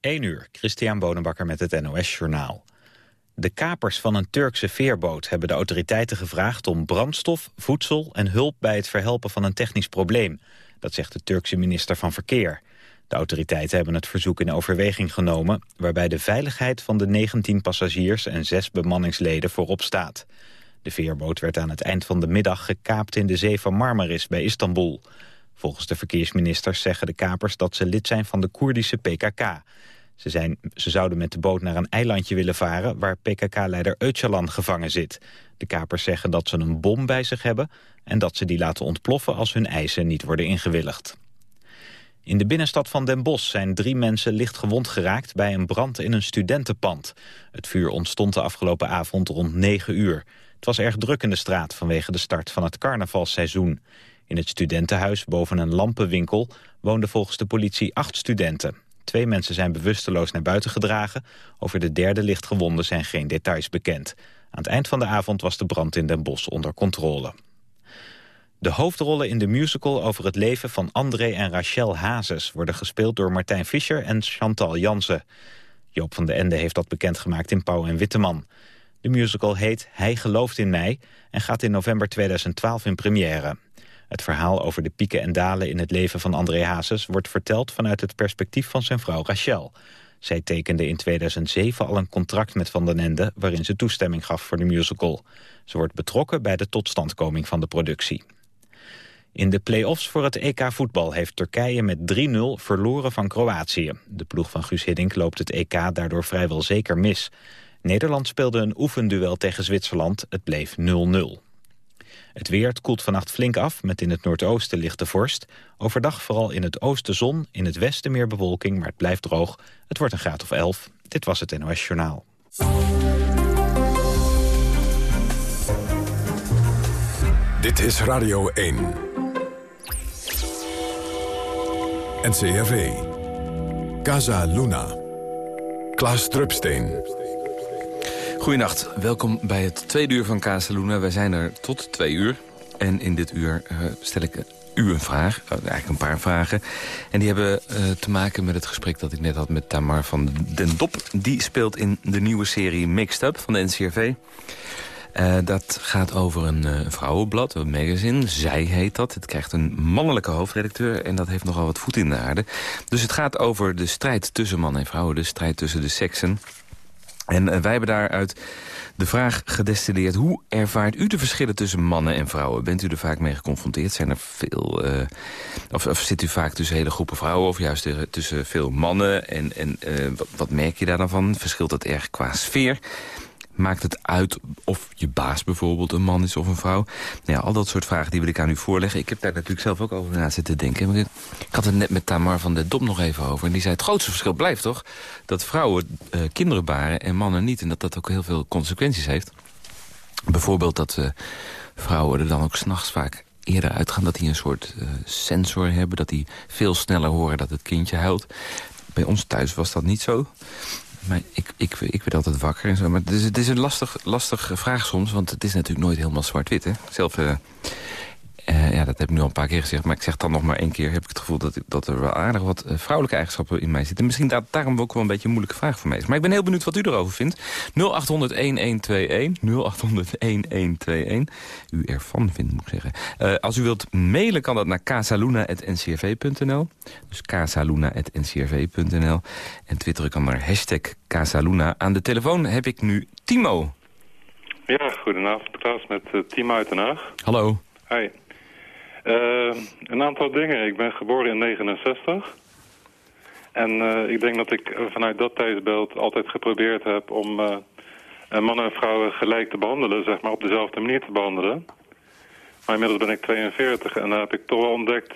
1 uur, Christian Bonenbakker met het NOS Journaal. De kapers van een Turkse veerboot hebben de autoriteiten gevraagd... om brandstof, voedsel en hulp bij het verhelpen van een technisch probleem. Dat zegt de Turkse minister van Verkeer. De autoriteiten hebben het verzoek in overweging genomen... waarbij de veiligheid van de 19 passagiers en 6 bemanningsleden voorop staat. De veerboot werd aan het eind van de middag gekaapt in de zee van Marmaris bij Istanbul... Volgens de verkeersministers zeggen de kapers dat ze lid zijn van de Koerdische PKK. Ze, zijn, ze zouden met de boot naar een eilandje willen varen... waar PKK-leider Öcalan gevangen zit. De kapers zeggen dat ze een bom bij zich hebben... en dat ze die laten ontploffen als hun eisen niet worden ingewilligd. In de binnenstad van Den Bosch zijn drie mensen licht gewond geraakt... bij een brand in een studentenpand. Het vuur ontstond de afgelopen avond rond 9 uur. Het was erg druk in de straat vanwege de start van het carnavalseizoen. In het studentenhuis boven een lampenwinkel woonden volgens de politie acht studenten. Twee mensen zijn bewusteloos naar buiten gedragen. Over de derde lichtgewonden zijn geen details bekend. Aan het eind van de avond was de brand in Den Bosch onder controle. De hoofdrollen in de musical over het leven van André en Rachel Hazes... worden gespeeld door Martijn Fischer en Chantal Jansen. Joop van den Ende heeft dat bekendgemaakt in Pauw en Witteman. De musical heet Hij gelooft in mij... en gaat in november 2012 in première. Het verhaal over de pieken en dalen in het leven van André Hazes... wordt verteld vanuit het perspectief van zijn vrouw Rachel. Zij tekende in 2007 al een contract met Van den Ende... waarin ze toestemming gaf voor de musical. Ze wordt betrokken bij de totstandkoming van de productie. In de play-offs voor het EK voetbal heeft Turkije met 3-0 verloren van Kroatië. De ploeg van Guus Hiddink loopt het EK daardoor vrijwel zeker mis. Nederland speelde een oefenduel tegen Zwitserland. Het bleef 0-0. Het weer koelt vannacht flink af, met in het noordoosten lichte vorst. Overdag vooral in het oosten zon, in het westen meer bewolking, maar het blijft droog. Het wordt een graad of 11. Dit was het NOS Journaal. Dit is Radio 1. NCRV. Casa Luna. Klaas Drupsteen. Goedenacht, welkom bij het tweede uur van Casaluna. Wij zijn er tot twee uur. En in dit uur uh, stel ik u een vraag, uh, eigenlijk een paar vragen. En die hebben uh, te maken met het gesprek dat ik net had met Tamar van den Dop. Die speelt in de nieuwe serie Mixed Up van de NCRV. dat gaat over een vrouwenblad, een magazine. Zij heet dat. Het krijgt een mannelijke hoofdredacteur en dat heeft nogal wat voet in de aarde. Dus het gaat over de strijd tussen man en vrouw, de strijd tussen de seksen. En eh, wij hebben daaruit de vraag gedestilleerd... hoe ervaart u de verschillen tussen mannen en vrouwen? Bent u er vaak mee geconfronteerd? Zijn er veel... Uh, of, of, zit u vaak tussen hele groepen vrouwen... of juist tussen veel mannen? En, en uh, wat, wat, merk je daar dan van? Verschilt dat erg qua sfeer? Maakt het uit of je baas bijvoorbeeld een man is of een vrouw? Nou al dat soort vragen die wil ik aan u voorleggen. Ik heb daar natuurlijk zelf ook over na zitten denken. Ik had het net met Tamar van de Dom nog even over. En die zei, het grootste verschil blijft toch... dat vrouwen uh, kinderen baren en mannen niet. En dat dat ook heel veel consequenties heeft. Bijvoorbeeld dat uh, vrouwen er dan ook s'nachts vaak eerder uitgaan... dat die een soort uh, sensor hebben, dat die veel sneller horen dat het kindje huilt. Bij ons thuis was dat niet zo. Maar ik, ik, ik werd altijd wakker en zo. Maar het is, het is een lastig, lastig vraag soms, want het is natuurlijk nooit helemaal zwart-wit. Zelf uh, uh, ja, dat heb ik nu al een paar keer gezegd. Maar ik zeg dan nog maar één keer. Heb ik het gevoel dat, dat er wel aardig wat uh, vrouwelijke eigenschappen in mij zitten. Misschien dat daarom ook wel een beetje een moeilijke vraag voor mij is. Maar ik ben heel benieuwd wat u erover vindt. 0800-1121. 0800-1121. U ervan vindt, moet ik zeggen. Uh, als u wilt mailen kan dat naar casaluna.ncrv.nl. Dus casaluna.ncrv.nl. En twitteren kan naar hashtag Casaluna. Aan de telefoon heb ik nu Timo. Ja, goedenavond Klaas met Timo uit Den Haag. Hallo. Hi. Uh, een aantal dingen. Ik ben geboren in 69. En uh, ik denk dat ik vanuit dat tijdsbeeld altijd geprobeerd heb om uh, mannen en vrouwen gelijk te behandelen, zeg maar, op dezelfde manier te behandelen. Maar inmiddels ben ik 42 en dan heb ik toch wel ontdekt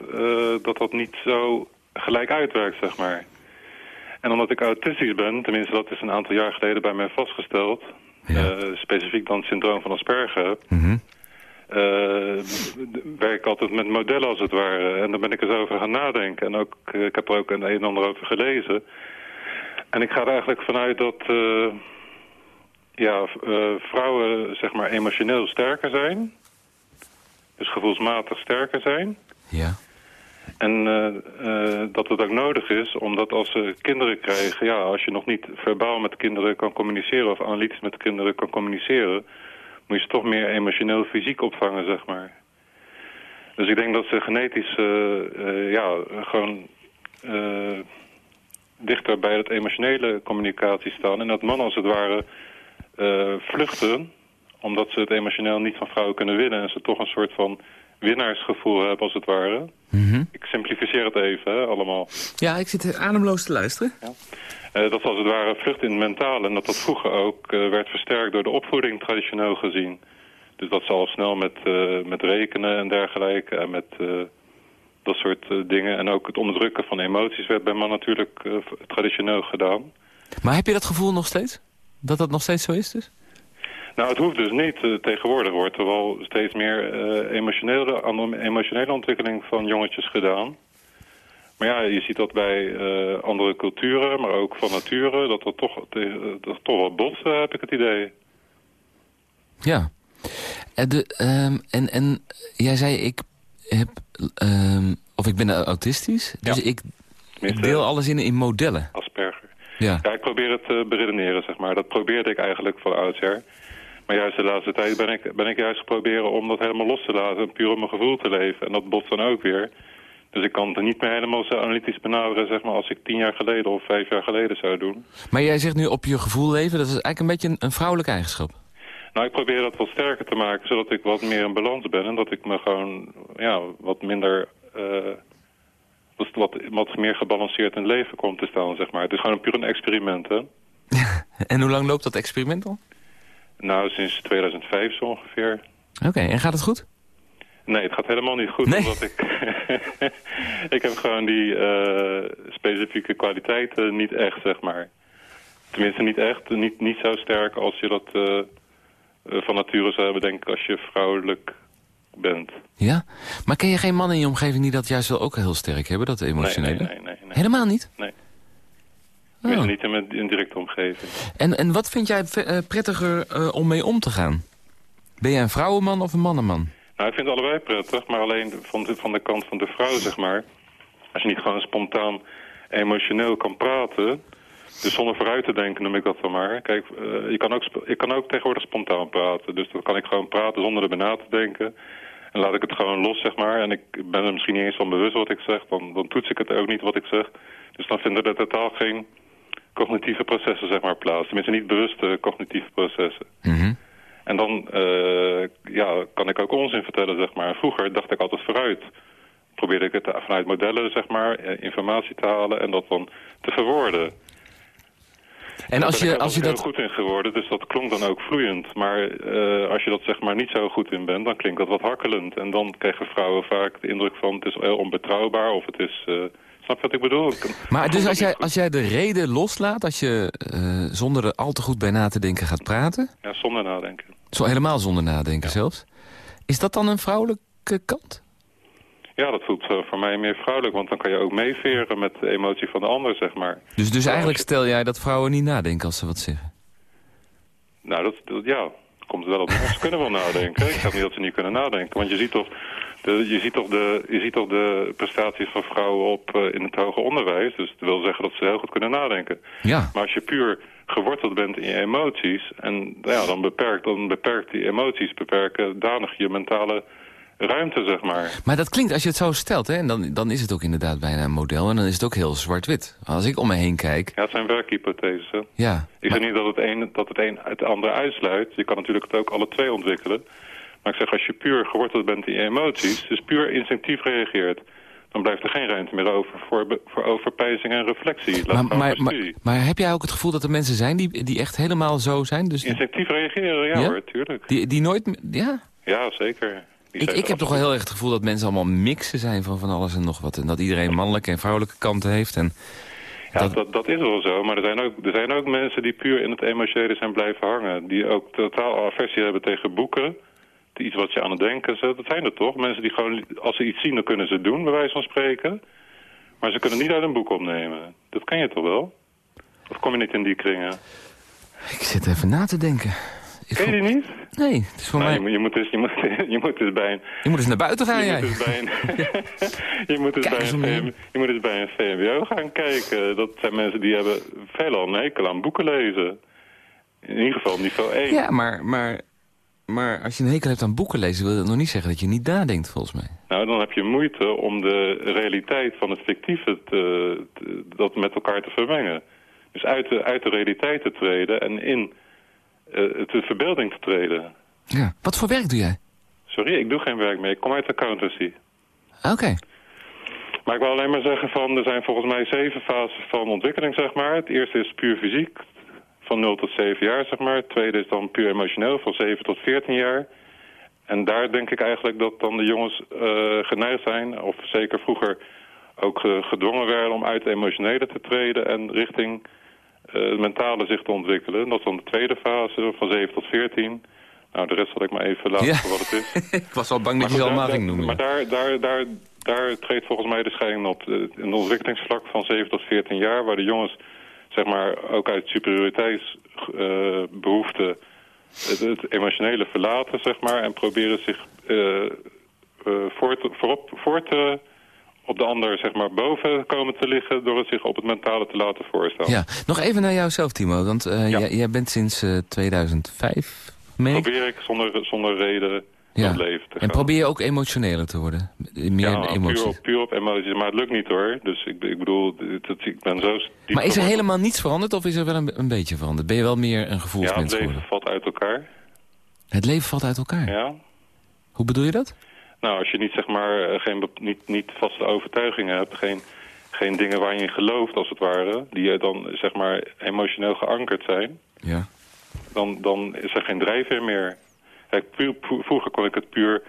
dat dat niet zo gelijk uitwerkt, zeg maar. En omdat ik autistisch ben, tenminste dat is een aantal jaar geleden bij mij vastgesteld, ja. specifiek dan het syndroom van Asperger mm -hmm werk altijd met modellen als het ware. En daar ben ik eens over gaan nadenken. En ook, eh, ik heb er ook een en ander over gelezen. En ik ga er eigenlijk vanuit dat uh, ja, vrouwen zeg maar emotioneel sterker zijn. Dus gevoelsmatig sterker zijn. Ja. En eh, eh, dat het ook nodig is, omdat als ze kinderen krijgen... ja, als je nog niet verbaal met kinderen kan communiceren... of analytisch met kinderen kan communiceren... moet je ze toch meer emotioneel fysiek opvangen, zeg maar. Dus ik denk dat ze genetisch uh, ja, gewoon dichter bij het emotionele communicatie staan. En dat mannen als het ware vluchten, omdat ze het emotioneel niet van vrouwen kunnen winnen... en ze toch een soort van winnaarsgevoel hebben, als het ware. Mhm. Ik simplificeer het even, hè, allemaal. Ja, ik zit ademloos te luisteren. Ja. Uh, dat als het ware vlucht in het mentale en dat dat vroeger ook uh, werd versterkt door de opvoeding traditioneel gezien. Dus dat ze al snel met, uh, met rekenen en dergelijke en met dat soort dingen. En ook het onderdrukken van emoties werd bij man natuurlijk traditioneel gedaan. Maar heb je dat gevoel nog steeds? Dat dat nog steeds zo is dus? Nou, het hoeft dus niet. Uh, tegenwoordig wordt er wel steeds meer uh, emotionele, emotionele ontwikkeling van jongetjes gedaan. Maar ja, je ziet dat bij uh, andere culturen, maar ook van nature, dat er toch, dat toch wel botsen, heb ik het idee. Ja. En, de, um, en, en jij zei, ik heb, um, of ik ben autistisch, dus ja. ik, ik deel alles in, in modellen. Asperger. Ja. ja, ik probeer het te beredeneren, zeg maar. Dat probeerde ik eigenlijk van oudsher. Maar juist de laatste tijd ben ik, ben ik juist proberen om dat helemaal los te laten... en puur op mijn gevoel te leven. En dat botst dan ook weer. Dus ik kan het niet meer helemaal zo analytisch benaderen... zeg maar, als ik tien jaar geleden of vijf jaar geleden zou doen. Maar jij zegt nu op je gevoel leven, dat is eigenlijk een beetje een, een vrouwelijke eigenschap. Nou, ik probeer dat wat sterker te maken... zodat ik wat meer in balans ben... en dat ik me gewoon ja, wat minder... Uh, wat, wat meer gebalanceerd in het leven komt te staan, zeg maar. Het is gewoon puur een experiment, hè. en hoe lang loopt dat experiment al? Nou, sinds 2005 zo ongeveer. Oké, okay, en gaat het goed? Nee, het gaat helemaal niet goed. Nee? Omdat ik, ik heb gewoon die uh, specifieke kwaliteiten niet echt, zeg maar. Tenminste, niet echt. Niet, niet zo sterk als je dat uh, van nature zou hebben, denk ik, als je vrouwelijk bent. Ja? Maar ken je geen man in je omgeving die dat juist wel ook heel sterk hebben, dat emotionele? Nee, nee, nee. nee, nee. Helemaal niet? Nee. Oh. Niet in mijn directe omgeving. En, en wat vind jij prettiger uh, om mee om te gaan? Ben jij een vrouwenman of een mannenman? Nou, ik vind het allebei prettig, maar alleen van de, van de kant van de vrouw, zeg maar. Als je niet gewoon spontaan emotioneel kan praten... Dus zonder vooruit te denken noem ik dat dan maar. Kijk, uh, je kan ook, ik kan ook tegenwoordig spontaan praten. Dus dan kan ik gewoon praten zonder erbij na te denken. En laat ik het gewoon los, zeg maar. En ik ben er misschien niet eens van bewust wat ik zeg. Dan, toets ik het ook niet wat ik zeg. Dus dan vinden er totaal geen cognitieve processen zeg maar, plaats. Tenminste niet bewuste cognitieve processen. Mm. En dan uh, ja, kan ik ook onzin vertellen, zeg maar. Vroeger dacht ik altijd vooruit. Probeerde ik het vanuit modellen, zeg maar, informatie te halen en dat dan te verwoorden. En als je, als je dat... goed in geworden, dus dat klonk dan ook vloeiend. Maar uh, als je dat zeg maar niet zo goed in bent, dan klinkt dat wat hakkelend. En dan krijgen vrouwen vaak de indruk van het is heel onbetrouwbaar of het is... Uh, Snap je wat ik bedoel? Maar dus als jij, als jij de reden loslaat, als je uh, zonder er al te goed bij na te denken gaat praten... Ja, zonder nadenken. Zo helemaal zonder nadenken ja. zelfs. Is dat dan een vrouwelijke kant? Ja, dat voelt uh, voor mij meer vrouwelijk, want dan kan je ook meeveren met de emotie van de ander, zeg maar. Dus, dus eigenlijk stel jij dat vrouwen niet nadenken als ze wat zeggen? Nou, dat, dat ja, komt wel op. Ze kunnen wel nadenken. Ik zeg niet dat ze niet kunnen nadenken, want je ziet toch... De, je, ziet toch de, je ziet toch de prestaties van vrouwen op uh, in het hoger onderwijs. Dus dat wil zeggen dat ze heel goed kunnen nadenken. Ja. Maar als je puur geworteld bent in je emoties... en ja, dan, beperkt, dan beperkt die emoties beperken danig je mentale ruimte, zeg maar. Maar dat klinkt, als je het zo stelt, hè, dan, dan is het ook inderdaad bijna een model... en dan is het ook heel zwart-wit. Als ik om me heen kijk... Ja, het zijn werkhypotheses, hè? Ja. Ik maar... zeg niet dat het, een, dat het een het andere uitsluit. Je kan natuurlijk het ook alle twee ontwikkelen. Maar ik zeg, als je puur geworteld bent in je emoties... dus puur instinctief reageert... dan blijft er geen ruimte meer over voor, voor overpijzing en reflectie. Maar, maar, maar, maar, heb jij ook het gevoel dat er mensen zijn die, die echt helemaal zo zijn? Dus Instinctief reageren, ja, ja? hoor, tuurlijk. Die, die nooit... Ja? Ja, zeker. Ik, ik heb toch wel heel erg het gevoel dat mensen allemaal mixen zijn van van alles en nog wat. En dat iedereen mannelijke en vrouwelijke kanten heeft. En ja, dat... Dat, dat is wel zo. Maar er zijn, ook, er zijn ook mensen die puur in het emotionele zijn blijven hangen. Die ook totaal aversie hebben tegen boeken. Iets wat je aan het denken zet. Dat zijn er toch? Mensen die gewoon, als ze iets zien, dan kunnen ze het doen, bij wijze van spreken. Maar ze kunnen niet uit een boek opnemen. Dat ken je toch wel? Of kom je niet in die kringen? Ik zit even na te denken. Ik Ken je die niet? Nee, het is voor Nou, mij... je, moet- je, moet dus, je, moet, je moet dus bij een... Je moet eens naar buiten gaan, je, jij. moet dus bij een je, moet dus Kijk bij eens een om je VM, je moet dus bij een VMBO gaan kijken. Dat zijn mensen die hebben veelal een hekel aan boeken lezen. In ieder geval niveau 1. Ja, maar, maar, maar als je een hekel hebt aan boeken lezen... wil dat nog niet zeggen dat je niet nadenkt, volgens mij. Nou, dan heb je moeite om de realiteit van het fictieve te, te- dat met elkaar te vermengen. Dus uit de, uit de realiteit te treden en in eh, de verbeelding te treden. Ja. Wat voor werk doe jij? Sorry, ik doe geen werk meer. Ik kom uit accountancy. Oké. Maar ik wil alleen maar zeggen van, er zijn volgens mij zeven fases van ontwikkeling, zeg maar. Het eerste is puur fysiek, van 0 tot 7 jaar, zeg maar. Het tweede is dan puur emotioneel, van 7 tot 14 jaar. En daar denk ik eigenlijk dat dan de jongens eh, geneigd zijn, of zeker vroeger ook eh, gedwongen werden om uit het emotionele te treden en richting eh, het mentale zich te ontwikkelen. Dat is dan de tweede fase, van 7 tot 14. Nou, de rest zal ik maar even laten Ja. voor wat het is. ik was al bang dat je ze allemaal ging noemen. Maar daar, daar, daar, daar treedt volgens mij de scheiding op. De- Een ontwikkelingsvlak van 7 tot 14 jaar... waar de jongens zeg maar, ook uit superioriteitsbehoeften... het, het emotionele verlaten, zeg maar... en proberen zich eh, eh, voor te, voorop, voor te, op de ander zeg maar, boven komen te liggen... door het zich op het mentale te laten voorstellen. Ja, nog even naar jouzelf, Timo. Want eh, Ja. jij, bent sinds eh, 2005, meen ik? Probeer ik zonder, zonder reden Ja. door het leven te gaan. En probeer je ook emotioneler te worden? Meer ja, emoties. puur op, puur op emoties. Maar het lukt niet hoor. Dus ik, ik bedoel, het- ik ben zo Maar is er helemaal niets veranderd of is er wel een, een beetje veranderd? Ben je wel meer een Ja, het gevoelsmens leven geworden? valt uit elkaar. Het leven valt uit elkaar. Ja. Hoe bedoel je dat? Nou, als je niet, zeg maar, eh, geen, niet, niet vaste overtuigingen hebt... Geen, geen dingen waar je in gelooft, als het ware... die eh, dan, zeg maar, emotioneel geankerd zijn... Ja. dan, dan is er geen drijfveer meer. Kijk, puur, pu- vroeger kon ik het puur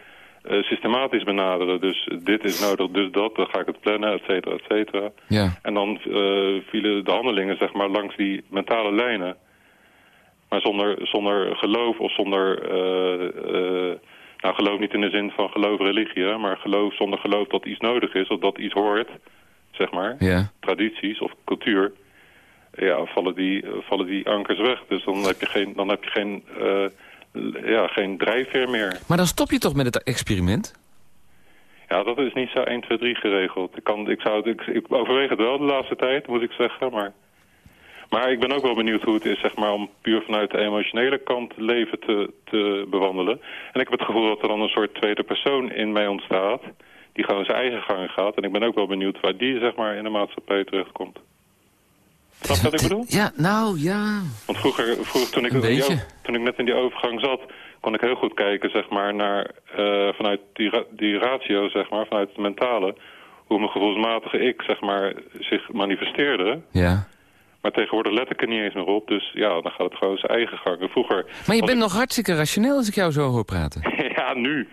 eh, systematisch benaderen. Dus dit is nodig, dus dat, dan ga ik het plannen, et cetera, et cetera. Ja. En dan eh, vielen de handelingen zeg maar, langs die mentale lijnen. Maar zonder, zonder geloof of zonder... eh, nou, geloof niet in de zin van geloof religie, hè, maar geloof zonder geloof dat iets nodig is... of dat iets hoort, zeg maar, Ja. tradities of cultuur... ja, vallen die, vallen die ankers weg. Dus dan heb je geen, dan heb je geen, ja, geen drijfveer meer. Maar dan stop je toch met het experiment? Ja, dat is niet zo 1, 2, 3 geregeld. Ik, kan, ik, zou, ik, ik overweeg het wel de laatste tijd, moet ik zeggen. Maar, maar ik ben ook wel benieuwd hoe het is zeg maar, om puur vanuit de emotionele kant leven te, te bewandelen. En ik heb het gevoel dat er dan een soort tweede persoon in mij ontstaat. Die gewoon zijn eigen gang gaat. En ik ben ook wel benieuwd waar die zeg maar, in de maatschappij terechtkomt. Snap je wat ik bedoel? Ja, nou, ja. Want vroeger, vroeger toen, ik toen ik net in die overgang zat, kon ik heel goed kijken zeg maar, naar eh, vanuit die, ra- die ratio, zeg maar, vanuit het mentale, hoe mijn gevoelsmatige ik zeg maar, zich manifesteerde. Ja. Maar tegenwoordig let ik er niet eens meer op, dus ja, dan gaat het gewoon zijn eigen gang. En vroeger, Maar je bent nog hartstikke rationeel als ik jou zo hoor praten. ja, nu,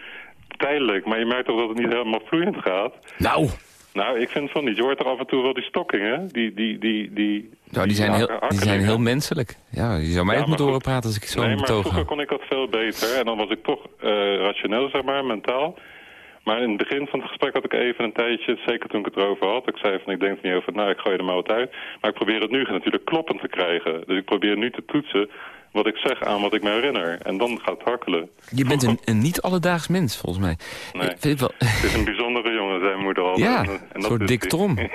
tijdelijk, maar je merkt toch dat het niet helemaal vloeiend gaat. Nou, Nou, ik vind van niet. Je hoort toch af en toe wel die stokkingen, die... die, die, die nou die zijn, heel, die zijn heel menselijk. Ja, je zou mij Ja, ook moeten horen praten als ik zo nee, maar vroeger kon ik dat veel beter. En dan was ik toch eh, rationeel, zeg maar, mentaal. Maar in het begin van het gesprek had ik even een tijdje, zeker toen ik het erover had. Ik zei van, ik denk er niet over na, ik gooi er maar wat uit. Maar ik probeer het nu natuurlijk kloppend te krijgen. Dus ik probeer nu te toetsen wat ik zeg aan wat ik me herinner. En dan gaat het hakkelen. Je bent een, een niet-alledaags mens, volgens mij. Nee. Ik vind wel... Het is een bijzondere jongen, zijn moeder al. Ja, En, en een soort hij. Trom.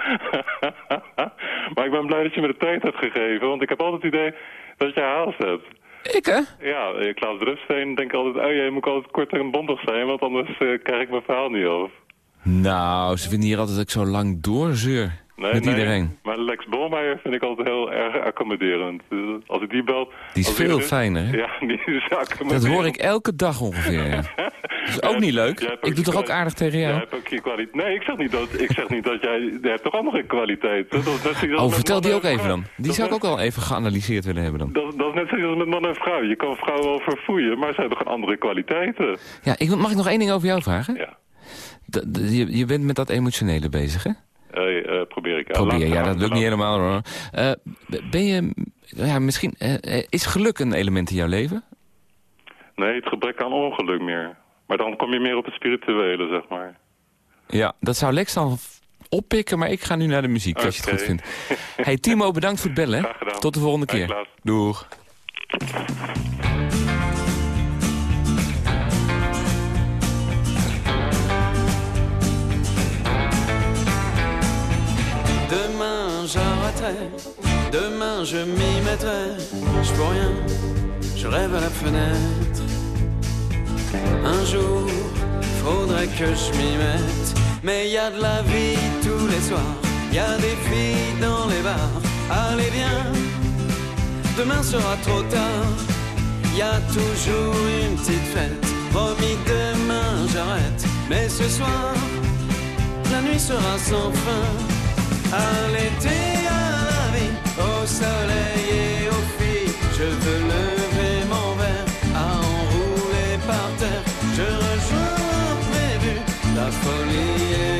maar ik ben blij dat je me de tijd hebt gegeven. Want ik heb altijd het idee dat je haast hebt. Ik, hè? Ja, eh, Klaas Drupsteen denkt altijd... oh jee, moet altijd kort en bondig zijn... want anders eh, krijg ik mijn verhaal niet af. Nou, ze vinden hier altijd dat ik zo lang doorzeur. Nee, met nee, iedereen. Maar Lex Bolmeijer vind ik altijd heel erg accommoderend. Dus als ik die bel... Die is veel er fijner, hè? Ja, die is accommoderend. Dat hoor ik elke dag ongeveer, ja. Dat is ook niet leuk. Ik doe toch je ook aardig tegen Jij jou? hebt ook je kwaliteit. Nee, ik zeg niet dat, ik zeg niet dat jij... Jij hebt toch andere kwaliteit? Dat Oh, vertel die ook even dan. Die Dat zou ik ook wel even geanalyseerd willen hebben dan. Dat, dat is net zoiets als met man en vrouw. Je kan vrouwen wel verfoeien, maar ze hebben gewoon andere kwaliteiten. Ja, ik, mag ik nog één ding over jou vragen? Ja. Je, je bent met dat emotionele bezig, hè? Hey, eh, probeer ik. Ja, Probeer, ja, dat lukt niet helemaal hoor. Eh, ben je, ja, misschien, eh, eh, is geluk een element in jouw leven? Nee, het gebrek aan ongeluk meer. Maar dan kom je meer op het spirituele, zeg maar. Ja, dat zou Lex dan oppikken, maar ik ga nu naar de muziek, als je het goed vindt. Hey Timo, bedankt voor het bellen. hè. Graag gedaan. Tot de volgende keer. Doeg. Demain j'arrêterai, demain je m'y mettrai, je peux rien, je rêve à la fenêtre. Un jour, faudrait que je m'y mette, mais y a de la vie tous les soirs, y a des filles dans les bars, allez viens, demain sera trop tard, y a toujours une petite fête, promis demain j'arrête, mais ce soir, la nuit sera sans fin. À l'été, à la vie, au soleil et aux filles, je veux lever mon verre à enrouler par terre. Je rejoins prévu la folie et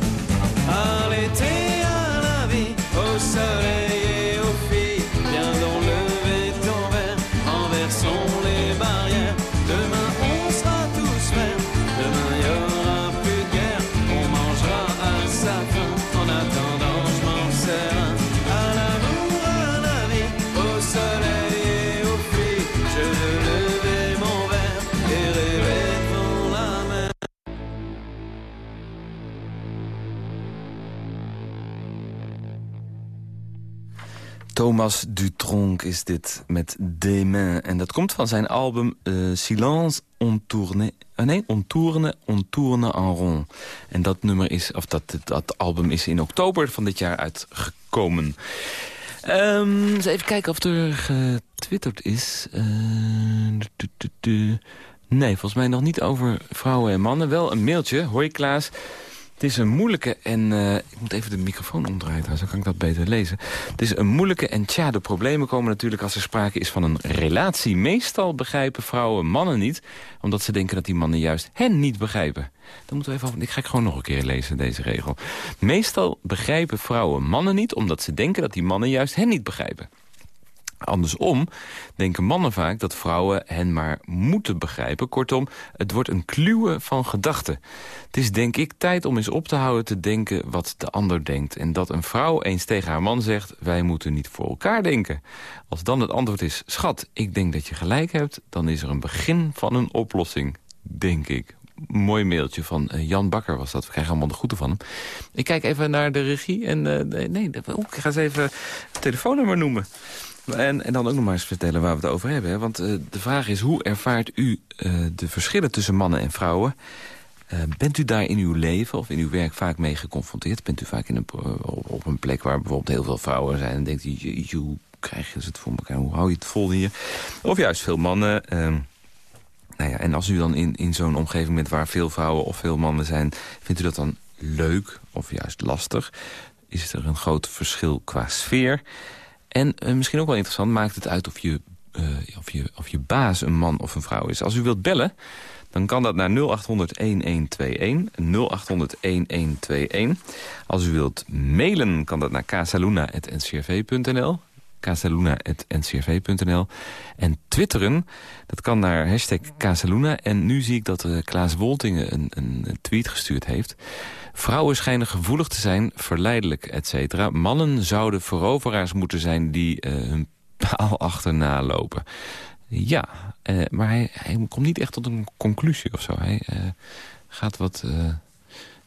À l'été, à la vie, au soleil Thomas Dutronc is dit met Des Mains. En dat komt van zijn album eh, Silence on tourne... eh, nee, on tourne, on tourne en rond. En dat nummer is, of dat, dat album is in oktober van dit jaar uitgekomen. Ehm, eens even kijken of er getwitterd is. Eh, tu, tu. Nee, volgens mij nog niet over vrouwen en mannen. Wel een mailtje. Hoi Klaas. Het is een moeilijke en... eh, ik moet even de microfoon omdraaien, dan kan ik dat beter lezen. Het is een moeilijke en tja, de problemen komen natuurlijk als er sprake is van een relatie. Meestal begrijpen vrouwen mannen niet, omdat ze denken dat die mannen juist hen niet begrijpen. Dan moeten we even ik ga gewoon nog een keer lezen, deze regel. Meestal begrijpen vrouwen mannen niet, omdat ze denken dat die mannen juist hen niet begrijpen. Andersom denken mannen vaak dat vrouwen hen maar moeten begrijpen. Kortom, het wordt een kluwe van gedachten. Het is denk ik tijd om eens op te houden te denken wat de ander denkt. En dat een vrouw eens tegen haar man zegt... wij moeten niet voor elkaar denken. Als dan het antwoord is... schat, ik denk dat je gelijk hebt... dan is er een begin van een oplossing, denk ik. Mooi mailtje van eh, Jan Bakker was dat. We krijgen allemaal de groeten van hem. Ik kijk even naar de regie en... eh, nee, oeh, ik ga eens even het telefoonnummer noemen. En, en dan ook nog maar eens vertellen waar we het over hebben. Hè? Want uh, de vraag is, hoe ervaart u uh, de verschillen tussen mannen en vrouwen? Uh, bent u daar in uw leven of in uw werk vaak mee geconfronteerd? Bent u vaak in een, op een plek waar bijvoorbeeld heel veel vrouwen zijn... en denkt u, hoe krijg je het voor elkaar? Hoe hou je het vol hier? Of juist veel mannen... Ehm, nou ja, en als u dan in, in zo'n omgeving bent waar veel vrouwen of veel mannen zijn... vindt u dat dan leuk of juist lastig? is er een groot verschil qua sfeer. En eh, misschien ook wel interessant, maakt het uit of je, eh, of, je, of je baas een man of een vrouw is. Als u wilt bellen, dan kan dat naar 0800-1121. 0800-1121. Als u wilt mailen, kan dat naar casaluna.ncrv.nl casaluna.ncrv.nl. En twitteren, dat kan naar hashtag Casaluna. En nu zie ik dat uh, Klaas Woltingen een, een tweet gestuurd heeft. Vrouwen schijnen gevoelig te zijn, verleidelijk, et cetera. Mannen zouden veroveraars moeten zijn die uh, hun paal achterna lopen. Ja, uh, maar hij, komt niet echt tot een conclusie of zo. Hij gaat wat...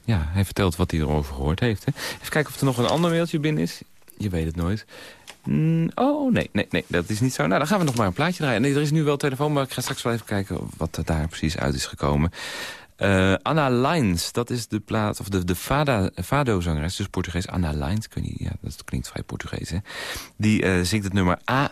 ja, hij vertelt wat hij erover gehoord heeft. Hè. Even kijken of er nog een ander mailtje binnen is. Je weet het nooit. Mm, oh, nee, nee, nee, dat is niet zo. Nou, dan gaan we nog maar een plaatje draaien. Nee, er is nu wel telefoon, maar ik ga straks wel even kijken wat er daar precies uit is gekomen. Uh, Anna Lines, dat is de plaat, of de, de Fado-zangeres, dus Portugees. Anna Lines, ja, dat klinkt vrij Portugees, hè. Die uh, zingt het nummer A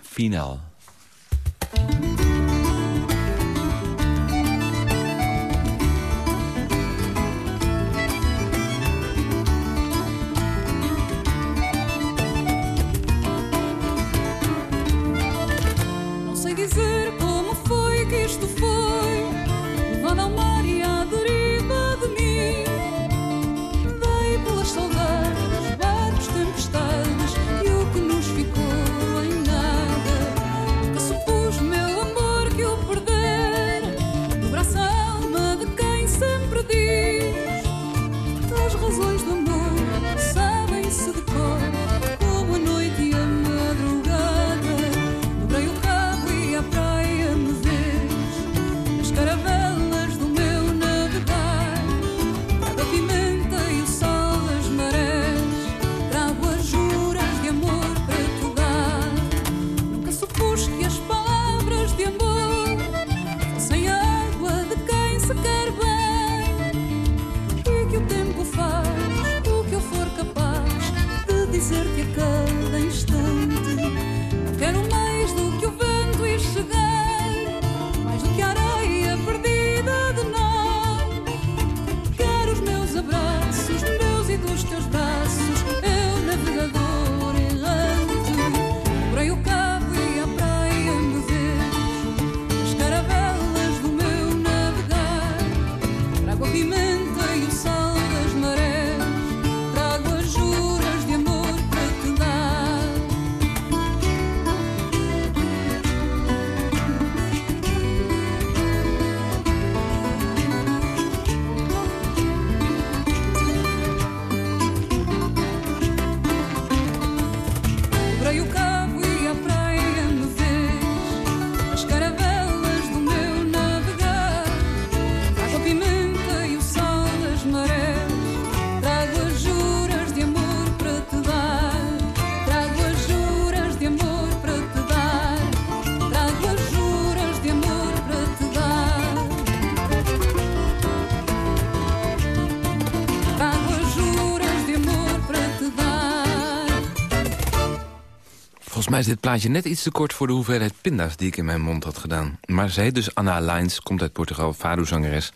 is dit plaatje net iets te kort voor de hoeveelheid pinda's die ik in mijn mond had gedaan. Maar heet dus Anna Lines, komt uit Portugal, Fado-zangeres.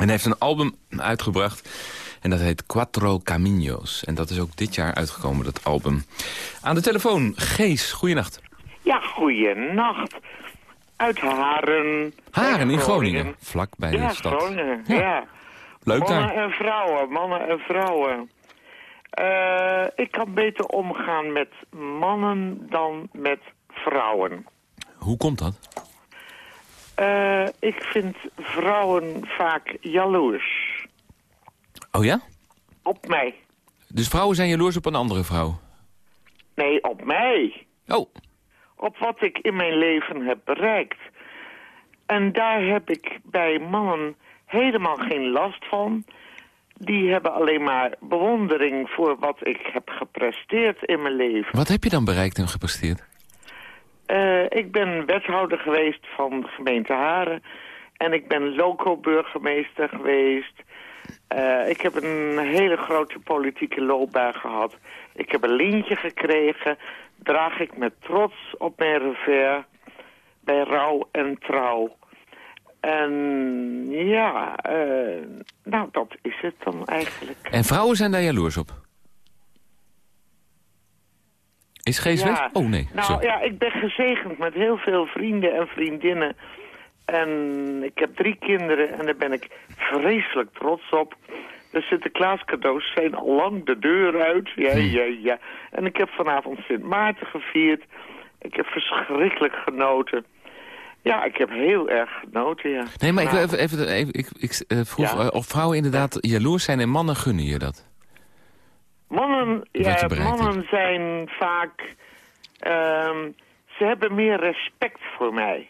En heeft een album uitgebracht en dat heet Quattro Caminos. En dat is ook dit jaar uitgekomen, dat album. Aan de telefoon, Gees, goeienacht. Ja, goeienacht. Uit Haren. Haren in Groningen, vlak bij ja, de stad. Groningen, ja. ja. Leuk mannen daar. Mannen en vrouwen, mannen en vrouwen. Uh, ik kan beter omgaan met mannen dan met vrouwen. Hoe komt dat? Uh, ik vind vrouwen vaak jaloers. Oh ja? Op mij. Dus vrouwen zijn jaloers op een andere vrouw? Nee, op mij. Oh. Op wat ik in mijn leven heb bereikt. En daar heb ik bij mannen helemaal geen last van die hebben alleen maar bewondering voor wat ik heb gepresteerd in mijn leven. Wat heb je dan bereikt en gepresteerd? Uh, ik ben wethouder geweest van gemeente Haren. En ik ben loco-burgemeester geweest. Uh, ik heb een hele grote politieke loopbaan gehad. Ik heb een lintje gekregen. Draag ik met trots op mijn revers bij rouw en trouw. En ja, uh, nou dat is het dan eigenlijk. En vrouwen zijn daar jaloers op? Is Gees weg? Oh nee, Nou sorry. ja, ik ben gezegend met heel veel vrienden en vriendinnen. En ik heb drie kinderen en daar ben ik vreselijk trots op. De Sinterklaas cadeaus zijn al lang de deur uit. Ja, Hm. ja, ja. En ik heb vanavond Sint Maarten gevierd. Ik heb verschrikkelijk genoten. Ja, ik heb heel erg genoten, ja. Nee, maar ik, Nou, even, even, even- ik, ik eh, vroeg Ja. eh, of vrouwen inderdaad jaloers zijn en mannen gunnen je dat. Mannen, ja, mannen zijn vaak... ehm, ze hebben meer respect voor mij.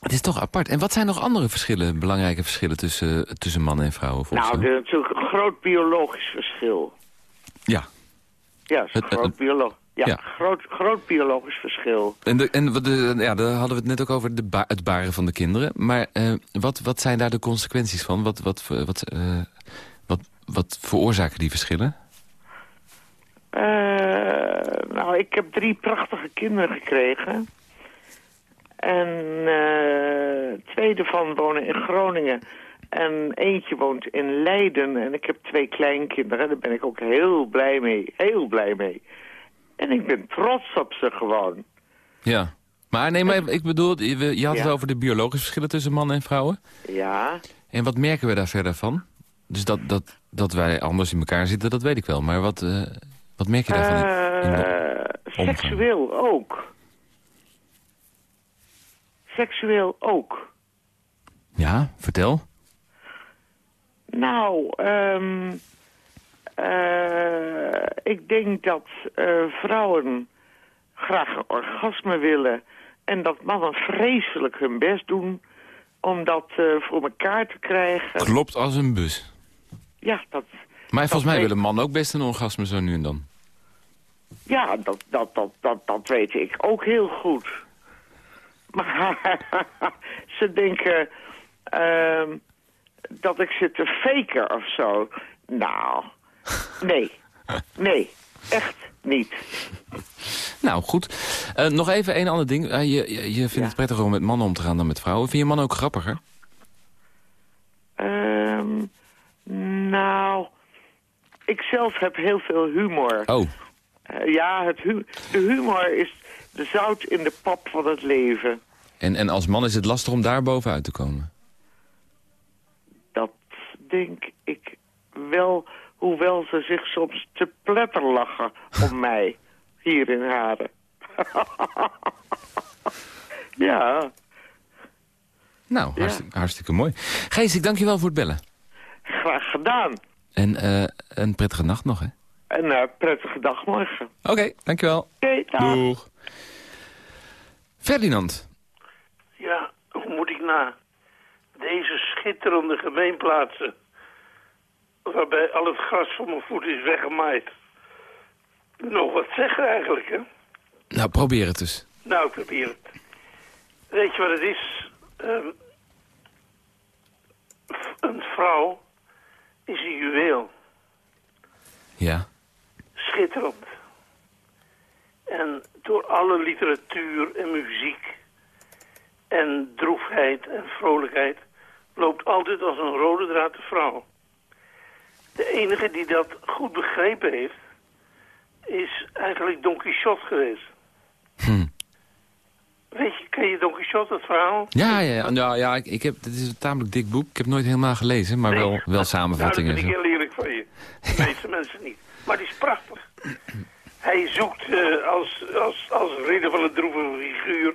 Het is toch apart. En wat zijn nog andere verschillen, belangrijke verschillen tussen, tussen mannen en vrouwen? volgens Nou, er is natuurlijk een groot biologisch verschil. Ja. Ja, is een Het- groot, biolo ja, ja. Groot, groot biologisch verschil. En, de, en de, ja, daar hadden we het net ook over de ba- het baren van de kinderen. Maar eh, wat, wat zijn daar de consequenties van? Wat, wat, wat, eh, wat, wat veroorzaken die verschillen? Eh, nou, ik heb drie prachtige kinderen gekregen. En eh, twee daarvan wonen in Groningen. En eentje woont in Leiden. En ik heb twee kleinkinderen. Daar ben ik ook heel blij mee. Heel blij mee. En ik ben trots op ze gewoon. Ja. Maar nee, maar ik bedoel, je, had het Ja. over de biologische verschillen tussen mannen en vrouwen. Ja. En wat merken we daar verder van? Dus dat, dat, dat wij anders in elkaar zitten, dat weet ik wel. Maar wat, eh, wat merk je daarvan? in- in de- Eh, seksueel ook. Seksueel ook. Ja, vertel. Nou, ehm, eh, ik denk dat eh, vrouwen graag een orgasme willen... en dat mannen vreselijk hun best doen om dat eh, voor elkaar te krijgen. Klopt als een bus. Ja, dat, Maar volgens mij weet- willen mannen ook best een orgasme zo nu en dan. ja dat, dat, dat, dat, dat weet ik ook heel goed. Maar ze denken ehm, dat ik zit te faken of zo. Nou, nee. Nee, echt niet. Nou, goed. Eh, nog even een ander ding. Eh, je, je, je vindt Ja. het prettiger om met mannen om te gaan dan met vrouwen. Vind je mannen ook grappiger? Ehm, nou, ik zelf heb heel veel humor. Oh, Eh, ja, het hu de humor is de zout in de pap van het leven. en, en als man is het lastig om daar bovenuit te komen. Dat denk ik wel, hoewel ze zich soms te pletter lachen om mij hier in Haren. ja, Nou, hartstikke, hartstikke mooi. Gees, ik dank je wel voor het bellen. graag gedaan. En eh, een prettige nacht nog, hè? En uh, prettige dag morgen. Oké, dankjewel. Oké. Doeg. Ferdinand. Ja, hoe moet ik na deze schitterende gemeenplaatsen... waarbij al het gras voor mijn voet is weggemaaid... nog wat zeggen eigenlijk, hè? Nou, probeer het dus. Nou, ik probeer het. Weet je wat het is? Ehm, een vrouw is een juweel. Ja. Schitterend. En door alle literatuur en muziek en droefheid en vrolijkheid loopt altijd als een rode draad de vrouw. De enige die dat goed begrepen heeft, is eigenlijk Don Quixote geweest. Hm. Weet je, ken je Don Quixote, het verhaal? Ja, ja, ja. Nou, ja ik, ik heb, het is een tamelijk dik boek. Ik heb het nooit helemaal gelezen, maar wel, wel samenvattingen. Nou, dat vind ik heel eerlijk van je. De meeste mensen niet. Maar die is prachtig. Hij zoekt eh, als, als, als ridder van het droevige figuur...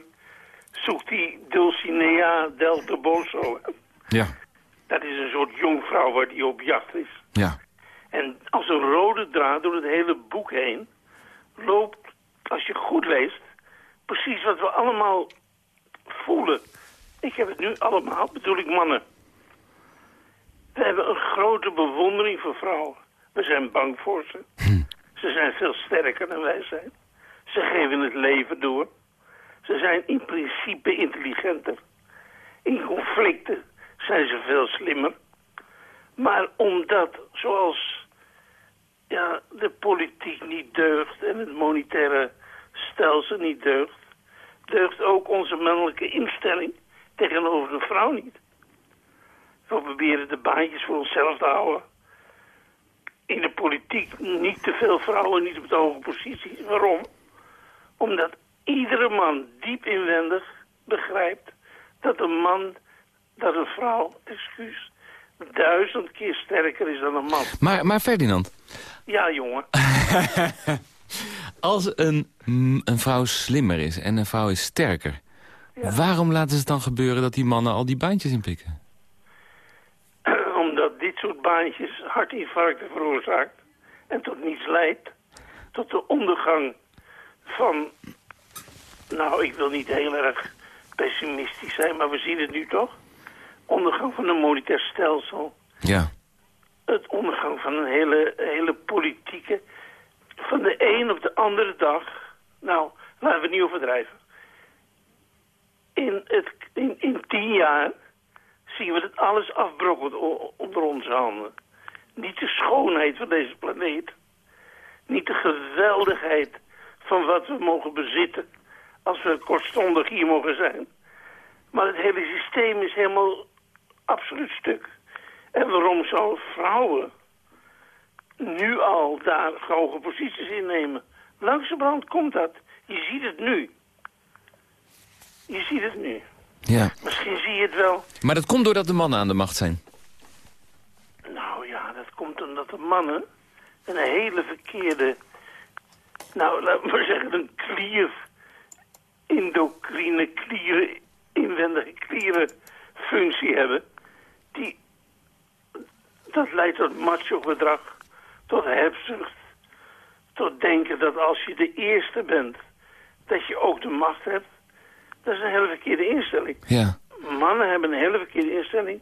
zoekt hij Dulcinea del Toboso. Ja, Dat is een soort jongvrouw waar hij op jacht is. Ja. En als een rode draad door het hele boek heen... loopt, als je goed leest... precies wat we allemaal voelen. Ik heb het nu allemaal, bedoel ik mannen. We hebben een grote bewondering voor vrouwen. We zijn bang voor ze. Ze zijn veel sterker dan wij zijn. Ze geven het leven door. Ze zijn in principe intelligenter. In conflicten zijn ze veel slimmer. Maar omdat, zoals ja, de politiek niet deugt en het monetaire stelsel niet deugt, deugt ook onze mannelijke instelling tegenover de vrouw niet. We proberen de baantjes voor onszelf te houden. in de politiek niet te veel vrouwen niet op de hoge positie. Waarom? Omdat iedere man diep inwendig begrijpt dat een man, dat een vrouw, excuus, duizend keer sterker is dan een man. Maar, maar Ferdinand, Ja, jongen. als een, een vrouw slimmer is en een vrouw is sterker... waarom laten ze het dan gebeuren dat die mannen al die baantjes inpikken? Omdat dit soort baantjes hartinfarcten veroorzaakt en tot niets leidt. Tot de ondergang van, nou ik wil niet heel erg pessimistisch zijn, maar we zien het nu toch. Ondergang van een monetair stelsel. Ja. Het ondergang van een hele, hele politieke, van de een op de andere dag. Nou, laten we het niet overdrijven. In, het, in, in tien jaar zien we dat alles afbrokkelt onder onze handen. Niet de schoonheid van deze planeet. Niet de geweldigheid van wat we mogen bezitten als we kortstondig hier mogen zijn. Maar het hele systeem is helemaal absoluut stuk. En waarom zouden vrouwen nu al daar hoge posities innemen? Langzamerhand komt dat. Je ziet het nu. Je ziet het nu. ja. Misschien zie je het wel. Maar dat komt doordat de mannen aan de macht zijn. Nou ja, dat komt omdat de mannen een hele verkeerde... Nou, laten we maar zeggen, een klier... endocrine klieren, inwendige klierenfunctie hebben... die... Dat leidt tot macho-gedrag, tot hebzucht... tot denken dat als je de eerste bent... dat je ook de macht hebt. Dat is een hele verkeerde instelling. Ja. Mannen hebben een hele verkeerde instelling.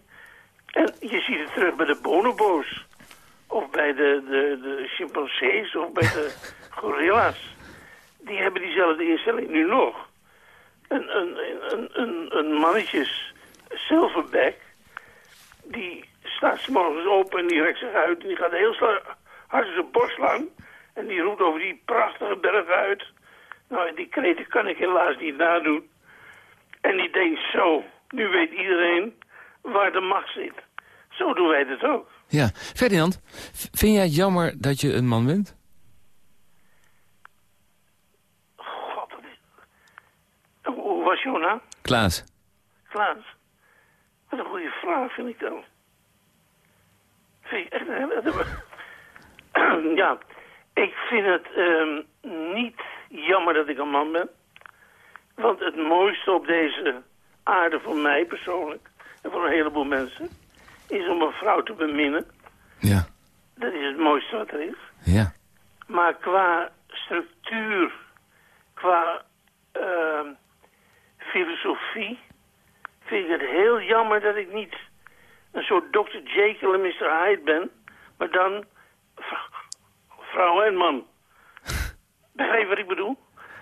En je ziet het terug bij de bonobo's. Of bij de, de, de chimpansees of bij de gorilla's. Die hebben diezelfde instelling nu nog. Een, een, een, een, een mannetjes silverback... die staat 's morgens open en die rekt zich uit... en die gaat heel hard zijn borst lang... en die roept over die prachtige berg uit... Nou, die kreten kan ik helaas niet nadoen. En die denkt zo, nu weet iedereen waar de macht zit. Zo doen wij het ook. Ja. Ferdinand, vind jij het jammer dat je een man bent? God, hoe was jouw naam? Klaas. Klaas. Wat een goede vraag vind ik dan. Vind je echt... Ja, ik vind het ehm, niet jammer dat ik een man ben. Want het mooiste op deze aarde voor mij persoonlijk... en voor een heleboel mensen... is om een vrouw te beminnen. Ja. Dat is het mooiste wat er is. Ja. Maar qua structuur, qua ehm, filosofie, vind ik het heel jammer dat ik niet een soort Dr. Jekyll en Mr. Hyde ben, maar dan vrouw en man. Begrijp je wat ik bedoel?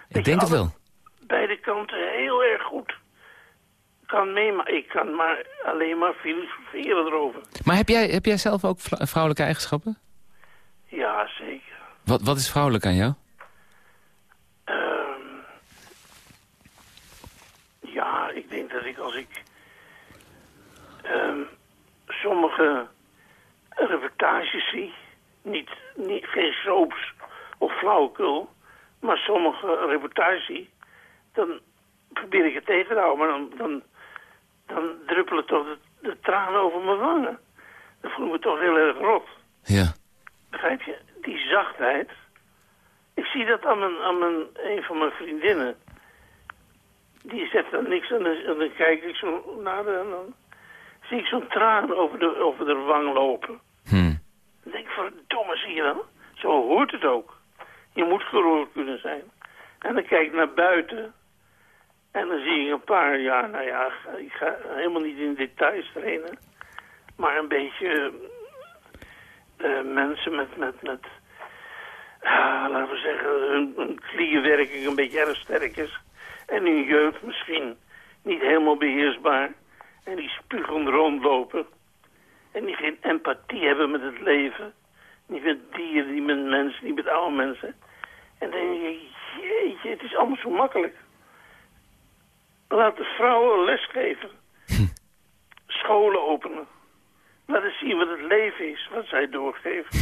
Dat Ik denk het wel. Beide kanten heel erg goed kan meemaken. Ik kan maar alleen maar filosoferen erover. Maar heb jij, heb jij zelf ook vrou- vrouwelijke eigenschappen? Ja, zeker. Wat, wat is vrouwelijk aan jou? Ehm, ja, ik denk dat ik als ik ehm, sommige reportages zie, niet, niet, geen soaps of flauwekul, maar sommige reportages zie, dan probeer ik het tegen te houden, maar dan, dan, dan druppelen toch de, de tranen over mijn wangen. Dan voel ik me toch heel erg rot. Ja. Begrijp je? Die zachtheid. Ik zie dat aan, mijn, aan mijn, een van mijn vriendinnen. Die zegt dan niks en dan, en dan kijk ik zo naar de, en dan zie ik zo'n traan over de, over de wang lopen. Hm. Dan denk ik, verdomme, zie je dan? Zo hoort het ook. Je moet geroerd kunnen zijn. En dan kijk ik naar buiten. En dan zie ik een paar, ja, nou ja, ik ga helemaal niet in details trainen. Maar een beetje eh, mensen met, met, met ah, laten we zeggen, hun, hun klierwerking een beetje erg sterk is. En hun jeugd misschien niet helemaal beheersbaar. En die spugend rondlopen. En die geen empathie hebben met het leven. Niet met dieren, niet met mensen, niet met oude mensen. En dan denk je, jeetje, het is allemaal zo makkelijk. Laat de vrouwen lesgeven. Scholen openen. Laten zien wat het leven is, wat zij doorgeven.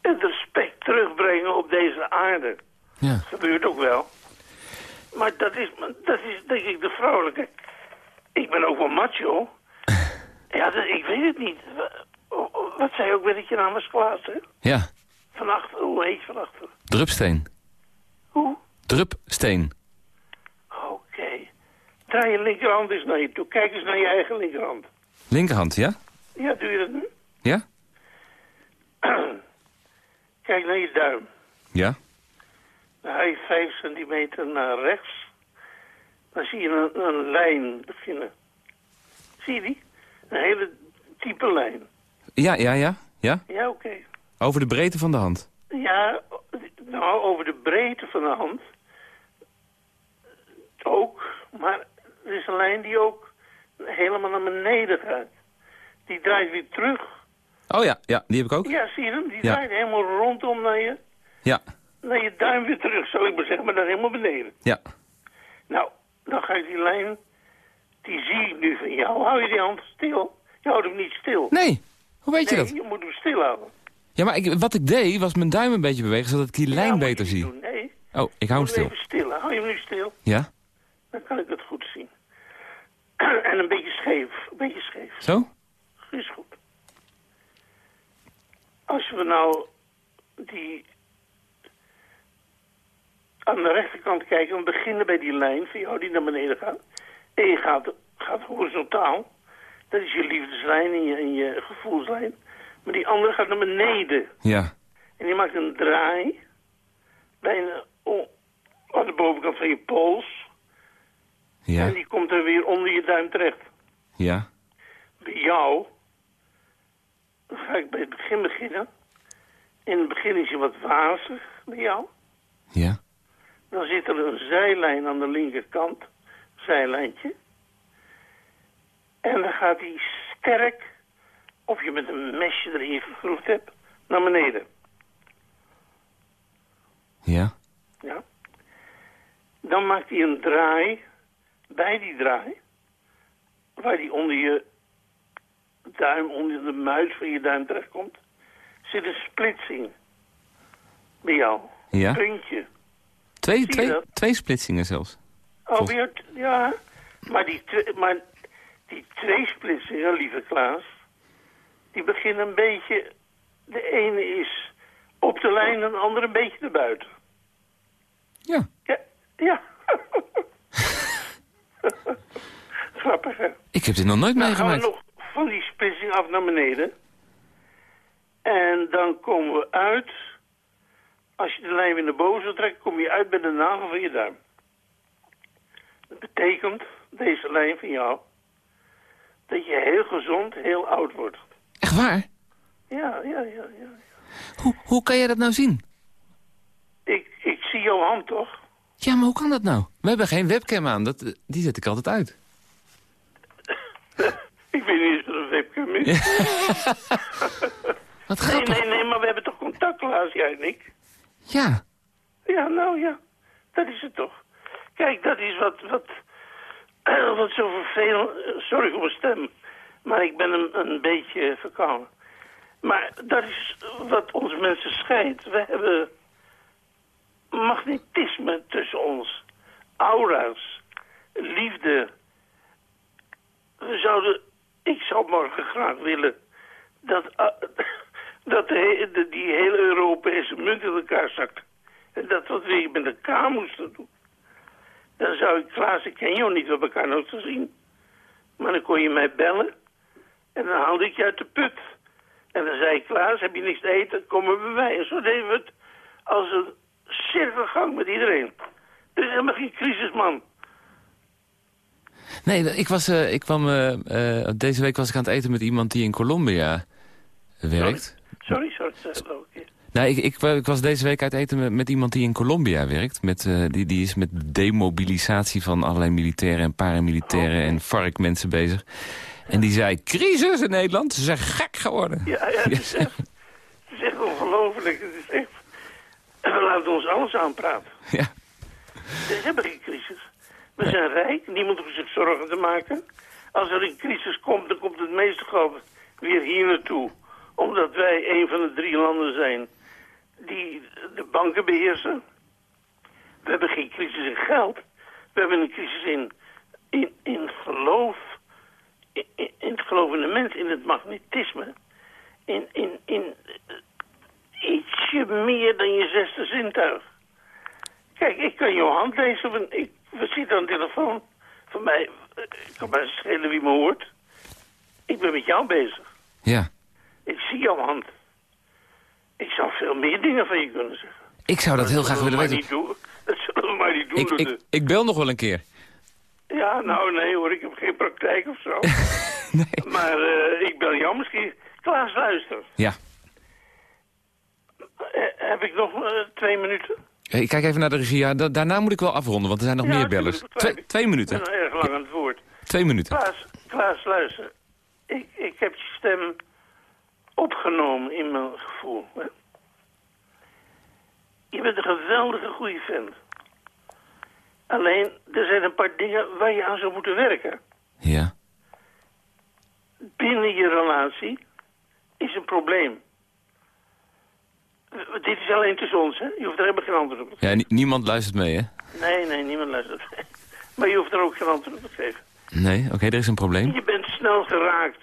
het respect terugbrengen op deze aarde. Ja. Dat gebeurt ook wel. Maar dat is, dat is denk ik de vrouwelijke. Ik ben ook wel macho. Ja, dat, ik weet het niet. Wa- Wat zei je ook weer dat je naam was Klaas, hè? Ja. Van achter, hoe heet je van achter? Drupsteen. Hoe? Drupsteen. Oké. Draai je linkerhand eens naar je toe. Kijk eens naar je eigen linkerhand. Linkerhand, ja? Ja, doe je dat nu? Ja? Kijk naar je duim. Ja. Je vijf centimeter naar rechts. Dan zie je een, een lijn beginnen. Zie je die? Een hele diepe lijn. Ja, ja, ja. Ja? Ja, oké. Over de breedte van de hand. Ja, nou, over de breedte van de hand. Ook. Maar er is een lijn die ook helemaal naar beneden gaat. Die draait weer terug. Oh ja, ja, die heb ik ook. Ja, zie je hem? Die Ja. draait helemaal rondom naar je, Ja, naar je duim weer terug, zal ik maar zeggen. Maar dan helemaal beneden. ja. Nou, dan ga ik die lijn, die zie ik nu van jou. Hou je die hand stil? Je houdt hem niet stil. Nee, hoe weet je dat? je moet hem stil houden. Ja, maar ik, wat ik deed, was mijn duim een beetje bewegen, zodat ik die Ja, lijn je beter zie. doen. Nee, Oh, ik hou je hem stil. even stil. Hou je hem nu stil? Ja? Dan kan ik het goed zien. en een beetje scheef. Een beetje scheef. Zo? Is goed. Als we nou die... Aan de rechterkant kijken, we beginnen bij die lijn van jou die naar beneden gaat. En je gaat, gaat horizontaal. Dat is je liefdeslijn en je, en je gevoelslijn. Maar die andere gaat naar beneden. Ja. En die maakt een draai. Bijna aan de bovenkant van je pols. Ja. En die komt er weer onder je duim terecht. Ja. Bij jou dan ga ik bij het begin beginnen. In het begin is je wat wazig bij jou. Ja. Dan zit er een zijlijn aan de linkerkant. Zijlijntje. En dan gaat die sterk, of je met een mesje erin gegroefd hebt, naar beneden. Ja. Ja. Dan maakt hij een draai. Bij die draai. Waar die onder je duim, onder de muis van je duim terechtkomt. Zit een splitsing. Bij jou. Ja. Puntje. Twee, twee, twee splitsingen zelfs. Oh, weer, ja. Maar die, maar die twee splitsingen, lieve Klaas. Die beginnen een beetje. De ene is op de lijn en de andere een beetje erbuiten. Ja. Ja. ja. Grappig, hè? Ik heb dit nog nooit Dan gaan we meegemaakt. nog van die splitsing af naar beneden. En dan komen we uit. Als je de lijn weer naar boven trekken, kom je uit bij de nagel van je duim. Dat betekent, deze lijn van jou, dat je heel gezond, heel oud wordt. Echt waar? Ja, ja, ja, ja. Hoe, hoe kan jij dat nou zien? Ik, ik zie jouw hand toch? Ja, maar hoe kan dat nou? We hebben geen webcam aan. Dat, die zet ik altijd uit. Ik weet niet eens wat een webcam is. Wat Nee, nee, nee, maar we hebben toch contact, Klaas, jij en ik? Ja. Ja, nou ja, dat is het toch. Kijk, dat is wat, wat, wat zo vervelend... Sorry voor mijn stem, maar ik ben een, een beetje verkouden. Maar dat is wat ons mensen scheidt. We hebben magnetisme tussen ons. Aura's. Liefde. We zouden... Ik zou morgen graag willen dat, eh, dat de, die hele Europese munt in elkaar zakt. En dat wat we met elkaar moesten doen. Dan zou ik, Klaas, ik ken jou niet, we elkaar nooit gezien. Maar dan kon je mij bellen. En dan haalde ik je uit de put. En dan zei ik, Klaas, heb je niks te eten? Kom maar bij mij. En zo deden we het als een cirkelgang met iedereen. Dus helemaal geen crisis, man. Nee, ik, was, eh, ik kwam, eh, eh, deze week was ik aan het eten met iemand die in Colombia werkt. Sorry, sorry, oké. Nou, ik, ik, ik was deze week uit eten met, met iemand die in Colombia werkt. Met, eh, die, die is met demobilisatie van allerlei militairen en paramilitairen en varkmensen bezig. En die zei, crisis in Nederland, ze zijn gek geworden. Ja, ja, het is echt, het is echt ongelooflijk. Het is echt... En we laten ons alles aanpraten. Ja. We hebben geen crisis. We zijn rijk, niemand hoeft zich zorgen te maken. Als er een crisis komt, dan komt het meeste geld weer hier naartoe. Omdat wij een van de drie landen zijn die de banken beheersen. We hebben geen crisis in geld. We hebben een crisis in, in, in geloof. In, in, het geloof in de mens, in het magnetisme. In, in, in eh, ietsje meer dan je zesde zintuig. Kijk, ik kan jouw hand lezen. Ik, we zitten aan de telefoon. Van mij, eh, ik kan mij schelen wie me hoort. Ik ben met jou bezig. Ja. Ik zie jouw hand. Ik zou veel meer dingen van je kunnen zeggen. Ik zou dat heel graag willen we weten. maar niet doen. Dat zullen we maar niet doen. Ik, ik, de- ik bel nog wel een keer. Ja, nou nee hoor, ik heb geen praktijk of zo. Nee. Maar eh, ik bel jou misschien. Klaas, luister. Ja. Eh, heb ik nog eh, twee minuten? Ik kijk even naar de regie. Ja, da- daarna moet ik wel afronden, want er zijn nog Ja, meer bellers. Twee, ik. twee Ik minuten. ben erg lang aan het woord. Twee minuten. Klaas, Klaas, luister. Ik, ik heb je stem opgenomen in mijn gevoel. Hè? Je bent een geweldige goede vent. Alleen, er zijn een paar dingen waar je aan zou moeten werken. Ja. Binnen je relatie is een probleem. Eh, Dit is alleen tussen ons, hè? Je hoeft er helemaal geen antwoord op te geven. Ja, nie- niemand luistert mee, hè? Nee, nee, niemand luistert. Maar je hoeft er ook geen antwoord op te geven. Nee, oké, er is een probleem. Je bent snel geraakt.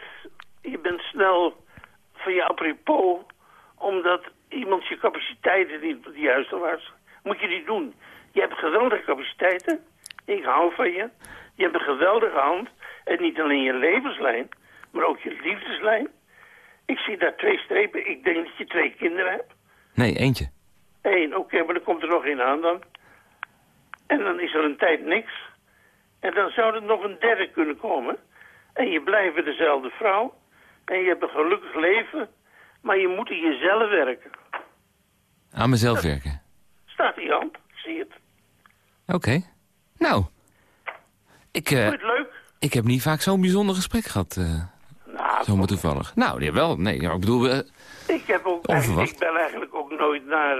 Je bent snel van je apropos, omdat iemand je capaciteiten niet de juiste was. Moet je die doen. Je hebt geweldige capaciteiten. Ik hou van je. Je hebt een geweldige hand. En niet alleen je levenslijn, maar ook je liefdeslijn. Ik zie daar twee strepen. Ik denk dat je twee kinderen hebt. Nee, eentje. Eén, oké, maar dan komt er nog één aan dan. En dan is er een tijd niks. En dan zou er nog een derde kunnen komen. En je blijft bij dezelfde vrouw. En je hebt een gelukkig leven. Maar je moet in jezelf werken. Aan mezelf werken. Staat die hand? Zie het. Oké. Nou. Ik, eh, je het leuk? ik heb niet vaak zo'n bijzonder gesprek gehad. eh Nou, zomaar toevallig. Nou, jawel. Nee, ja, ik bedoel... eh, ik, heb ook, Onverwacht. ik ben eigenlijk ook nooit naar...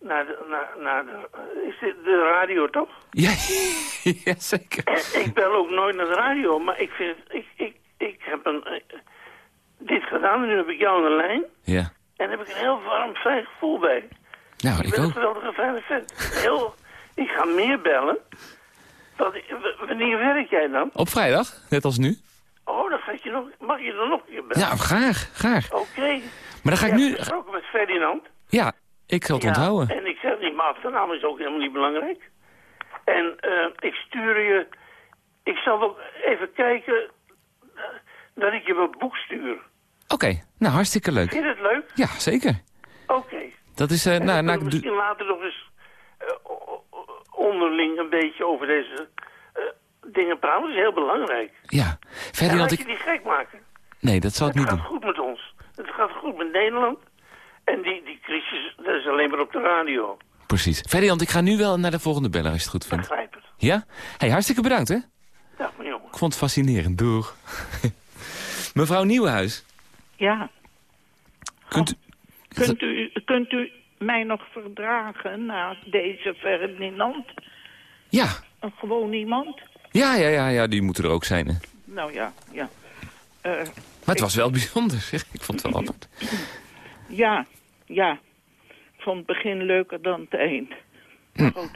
naar de, naar, naar de, is dit de radio toch? ja, ja, zeker. En ik bel ook nooit naar de radio, maar ik vind ik, ik, ik heb een, eh, dit gedaan en nu heb ik jou aan de lijn. Ja. En daar heb ik een heel warm, fijn gevoel bij. Nou, Ik ik ben een ook. geweldige fijne vent. Heel, ik ga meer bellen. Want, ik- wanneer werk jij dan? Op vrijdag, net als nu. Oh, dan ga je nog, mag je dan nog een keer bellen? Ja, graag, graag. Oké. Maar dan ga ik nu... hebt gesproken met Ferdinand. Ja, ik zal het Ja, onthouden. En ik zeg niet, mijn achternaam is ook helemaal niet belangrijk. En eh, ik stuur je... Ik zal ook even kijken dat ik je mijn boek stuur. Oké, nou, hartstikke leuk. Vind je het leuk? Ja, zeker. Oké. Dat is... eh nou, nou, ik misschien later nog eens eh, onderling een beetje over deze eh, dingen praten. Dat is heel belangrijk. ja. Ferdinand, laat ik... je niet gek maken. Nee, dat zal ik Het niet gaat doen. goed met ons. Het gaat goed met Nederland. En die, die crisis, dat is alleen maar op de radio. Precies. Ferdinand, ik ga nu wel naar de volgende beller als je het goed vindt. Begrijp het. Ja? hey, hartstikke bedankt, hè? Dag, mijn jongen. Ik vond het fascinerend. Doeg. Mevrouw Nieuwenhuis, Ja, kunt u... kunt u, kunt u mij nog verdragen na deze Ferdinand? Ja. Een gewoon iemand? Ja, ja, ja, ja, die moeten er ook zijn, hè. Nou ja, ja. Eh, Maar het was wel bijzonder, zeg. Ik vond het wel apart. ja, ja. Ik vond het begin leuker dan het eind. Goed,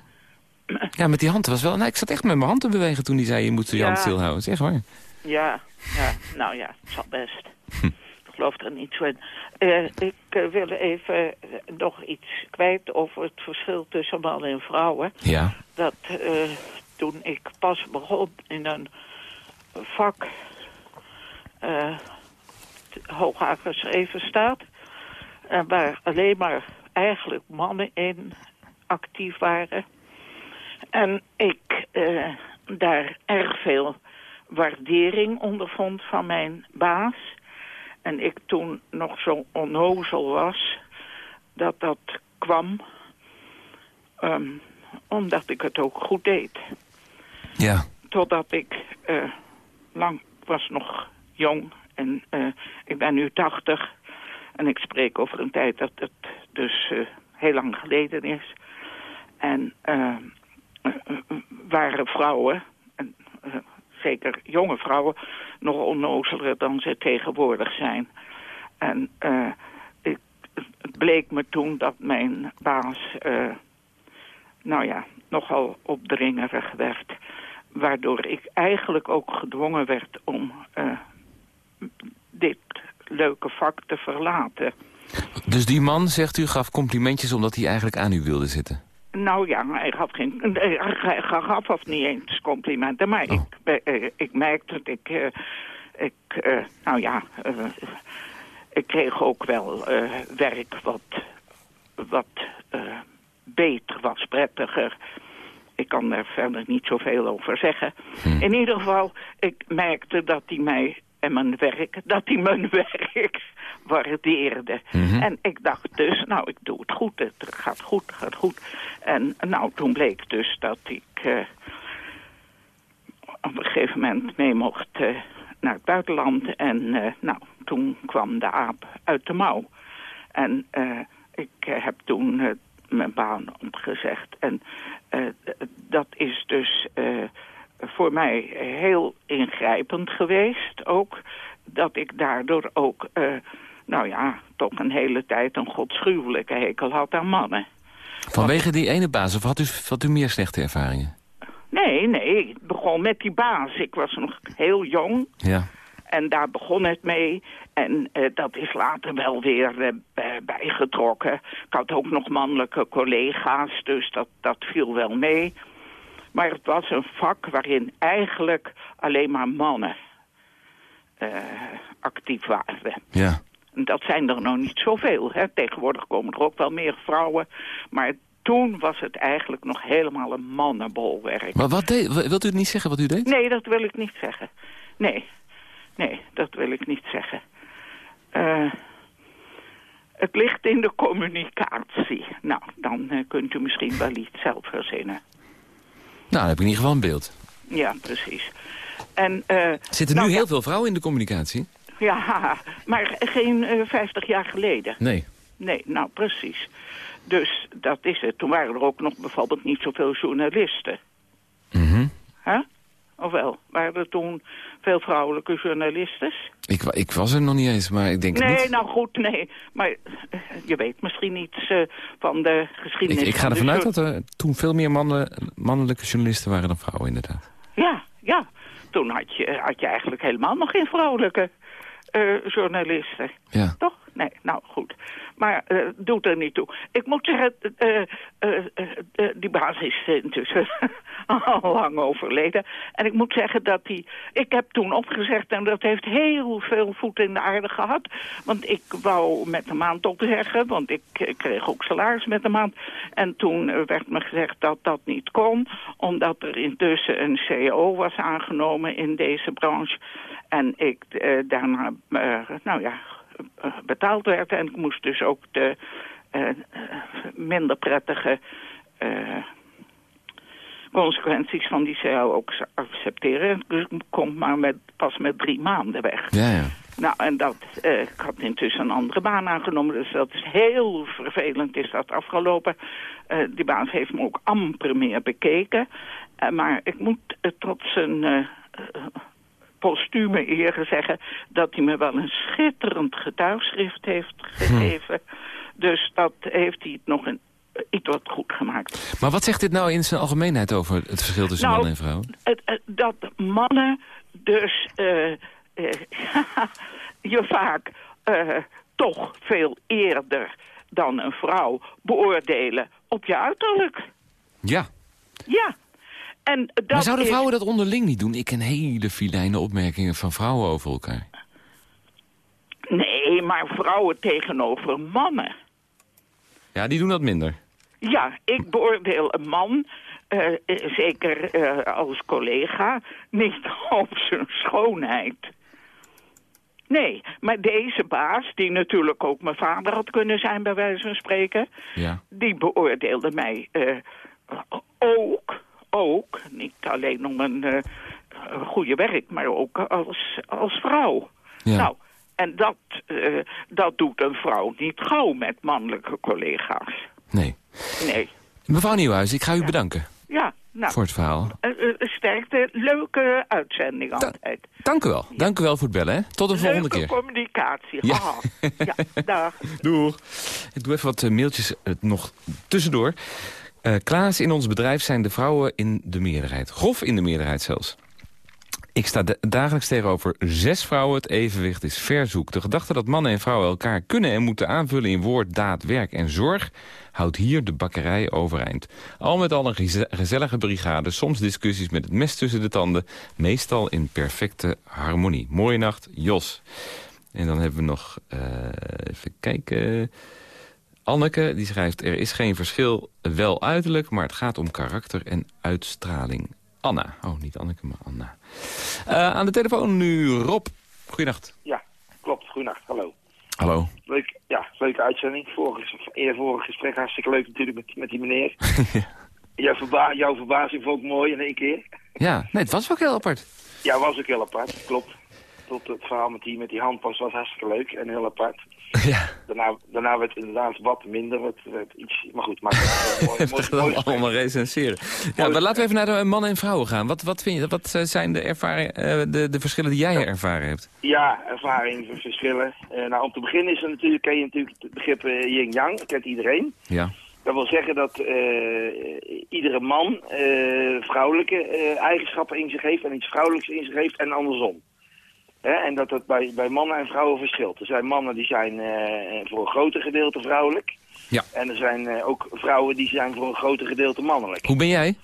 Ja, met die hand was wel... Nou, ik zat echt met mijn hand te bewegen toen hij zei... je moet je Ja. hand stilhouden. Zeg waar. Ja, ja, nou ja, het zal best. Ik geloof er niet zo in. Eh, ik eh, wil even eh, nog iets kwijt over het verschil tussen man en vrouwen. Ja. dat toen ik pas begon in een vak eh t- hooguit geschreven staat... en waar alleen maar eigenlijk mannen in actief waren... en ik daar erg veel waardering ondervond van mijn baas... en ik toen nog zo onnozel was dat dat kwam... Ehm, omdat ik het ook goed deed. Ja. Totdat ik eh, lang was nog jong en eh, ik ben nu 80 en ik spreek over een tijd dat het dus eh, heel lang geleden is. En waren vrouwen, en, zeker jonge vrouwen, nog onnozeler dan ze tegenwoordig zijn. En eh, ik, het bleek me toen dat mijn baas, eh, nou ja, nogal opdringerig werd. Waardoor ik eigenlijk ook gedwongen werd om eh, dit leuke vak te verlaten. Dus die man, zegt u, gaf complimentjes omdat hij eigenlijk aan u wilde zitten? Nou ja, hij gaf, geen, hij gaf of niet eens complimenten. Maar Oh. ik, eh, ik merkte dat ik... eh, ik eh, nou ja, ik kreeg ook wel werk wat, wat beter was, prettiger. Ik kan er verder niet zoveel over zeggen. In ieder geval, ik merkte dat hij mij en mijn werk, dat hij mijn werk waardeerde. En ik dacht dus, nou, ik doe het goed, het gaat goed, het gaat goed. En nou, toen bleek dus dat ik eh, op een gegeven moment mee mocht eh, naar het buitenland. En eh, nou, toen kwam de aap uit de mouw. En ik heb toen mijn baan opgezegd. En dat is dus voor mij heel ingrijpend geweest ook. Dat ik daardoor ook, eh, nou ja, toch een hele tijd een godschuwelijke hekel had aan mannen. Vanwege die ene baas, of had u, had u meer slechte ervaringen? Nee, nee, ik begon met die baas. Ik was nog heel jong. Ja. En daar begon het mee. En eh, dat is later wel weer eh, bij- bijgetrokken. Ik had ook nog mannelijke collega's, dus dat, dat viel wel mee. Maar het was een vak waarin eigenlijk alleen maar mannen eh, actief waren. Ja. En Dat zijn er nog niet zoveel. Hè. Tegenwoordig komen er ook wel meer vrouwen. Maar toen was het eigenlijk nog helemaal een mannenbolwerk. Maar wat deed, wilt u het niet zeggen wat u deed? Nee, dat wil ik niet zeggen. Nee, nee, dat wil ik niet zeggen. Eh, het ligt in de communicatie. Nou, dan eh, kunt u misschien wel iets zelf verzinnen. Nou, dan heb ik in ieder geval een beeld. Ja, precies. En, eh, Zitten nou nu ja, heel veel vrouwen in de communicatie? Ja, maar geen eh 50 jaar geleden. Nee. Nee, nou precies. Dus dat is het. Toen waren er ook nog bijvoorbeeld niet zoveel journalisten. Mhm. Hè? Of wel? Waren er toen veel vrouwelijke journalisten? Ik, ik was er nog niet eens, maar ik denk Nee, niet. nou goed, nee. Maar eh, je weet misschien iets eh, van de Ik, geschiedenis. ik ga van de ervan uit dat er toen veel meer mannen, mannelijke journalisten waren dan vrouwen, inderdaad. Ja, ja. Toen had je, had je eigenlijk helemaal nog geen vrouwelijke eh, journalisten. Ja. Toch? Nee, nou goed. Maar eh doet er niet toe. Ik moet zeggen, eh, eh, die baas is intussen al lang overleden. En ik moet zeggen dat hij... Ik heb toen opgezegd en dat heeft heel veel voet in de aarde gehad. Want ik wou met de maand opzeggen, want ik eh, kreeg ook salaris met de maand. En toen werd me gezegd dat dat niet kon, omdat er intussen een CEO was aangenomen in deze branche. En ik daarna, nou ja, betaald werd. En ik moest dus ook de eh, eh, minder prettige eh, consequenties van die CEO ook accepteren. Dus ik kom maar met, pas met drie maanden weg. Ja, ja. Nou, en dat, eh, ik had intussen een andere baan aangenomen, dus dat is heel vervelend is dat afgelopen. Eh, die baas heeft me ook amper meer bekeken. Eh, maar ik moet eh, tot zijn eh, eh, postume eer zeggen dat hij me wel een schitterend getuigschrift heeft gegeven. Dus dat heeft hij het nog een, iets wat goed gemaakt. Maar wat zegt dit nou in zijn algemeenheid over het verschil tussen Nou, mannen en vrouwen? Het, het- dat mannen dus eh, eh, je vaak eh, toch veel eerder dan een vrouw beoordelen op je uiterlijk. Ja. Ja. En dat maar zouden is- vrouwen dat onderling niet doen? Ik ken hele filijne opmerkingen van vrouwen over elkaar. Nee, maar vrouwen tegenover mannen. Ja, die doen dat minder. Ja, ik beoordeel een man, eh, eh, zeker eh, als collega, niet op zijn schoonheid. Nee, maar deze baas, die natuurlijk ook mijn vader had kunnen zijn bij wijze van spreken... Ja. die beoordeelde mij eh, ook, ook, niet alleen om een eh, goede werk, maar ook als, als vrouw. Ja. Nou, en dat, eh, dat doet een vrouw niet gauw met mannelijke collega's. Nee. Nee. Mevrouw Nieuwhuis, ik ga u bedanken. Ja, Nou, voor het verhaal. sterkte, leuke uitzending altijd. Dank u wel. Dank u wel voor het bellen. Hè. Tot de volgende leuke keer. communicatie. Ja. Ja, dag. Doeg. Ik doe even wat eh, mailtjes nog tussendoor. Eh Klaas, in ons bedrijf zijn de vrouwen in de meerderheid. Grof in de meerderheid zelfs. Ik sta da- dagelijks tegenover zes vrouwen. Het evenwicht is verzoek. De gedachte dat mannen en vrouwen elkaar kunnen en moeten aanvullen... in woord, daad, werk en zorg... houdt hier de bakkerij overeind. Al met al een geze- gezellige brigade. Soms discussies met het mes tussen de tanden. Meestal in perfecte harmonie. Mooie nacht, Jos. En dan hebben we nog... eh, even kijken... Anneke die schrijft... er is geen verschil, wel uiterlijk... maar het gaat om karakter en uitstraling. Anna. Oh, niet Anneke, maar Anna. Eh, aan de telefoon nu Rob. Goeienacht. Ja, klopt. Goedenacht, hallo. Hallo. Leuk, ja, leuke uitzending. Vorige gesprek hartstikke leuk natuurlijk met, met die meneer. jouw, verba jouw verbazing vond ik mooi in één keer. Ja, nee, het was ook heel apart. Ja, was ook heel apart, klopt. Tot het verhaal met die, met die handpas was hartstikke leuk en heel apart. ja, Daarna, daarna werd het inderdaad wat minder, wat iets, maar goed, het mooi, heeft mooi, het mooi, allemaal recenseren. Ja, maar laten we even naar de mannen en vrouwen gaan. Wat, wat vind je, wat eh, zijn de, ervaring, eh, de, de verschillen die jij ervaren hebt? Ja, ervaring, verschillen. Eh, nou, om te beginnen is er natuurlijk, ken je natuurlijk het begrip eh, yin-yang, dat kent iedereen. Ja. Dat wil zeggen dat eh, iedere man eh, vrouwelijke eh, eigenschappen in zich heeft en iets vrouwelijks in zich heeft en andersom. Hè, en dat dat bij, bij mannen en vrouwen verschilt. Er zijn mannen die zijn eh, voor een groter gedeelte vrouwelijk. Ja. En er zijn eh, ook vrouwen die zijn voor een groter gedeelte mannelijk. Hoe ben jij?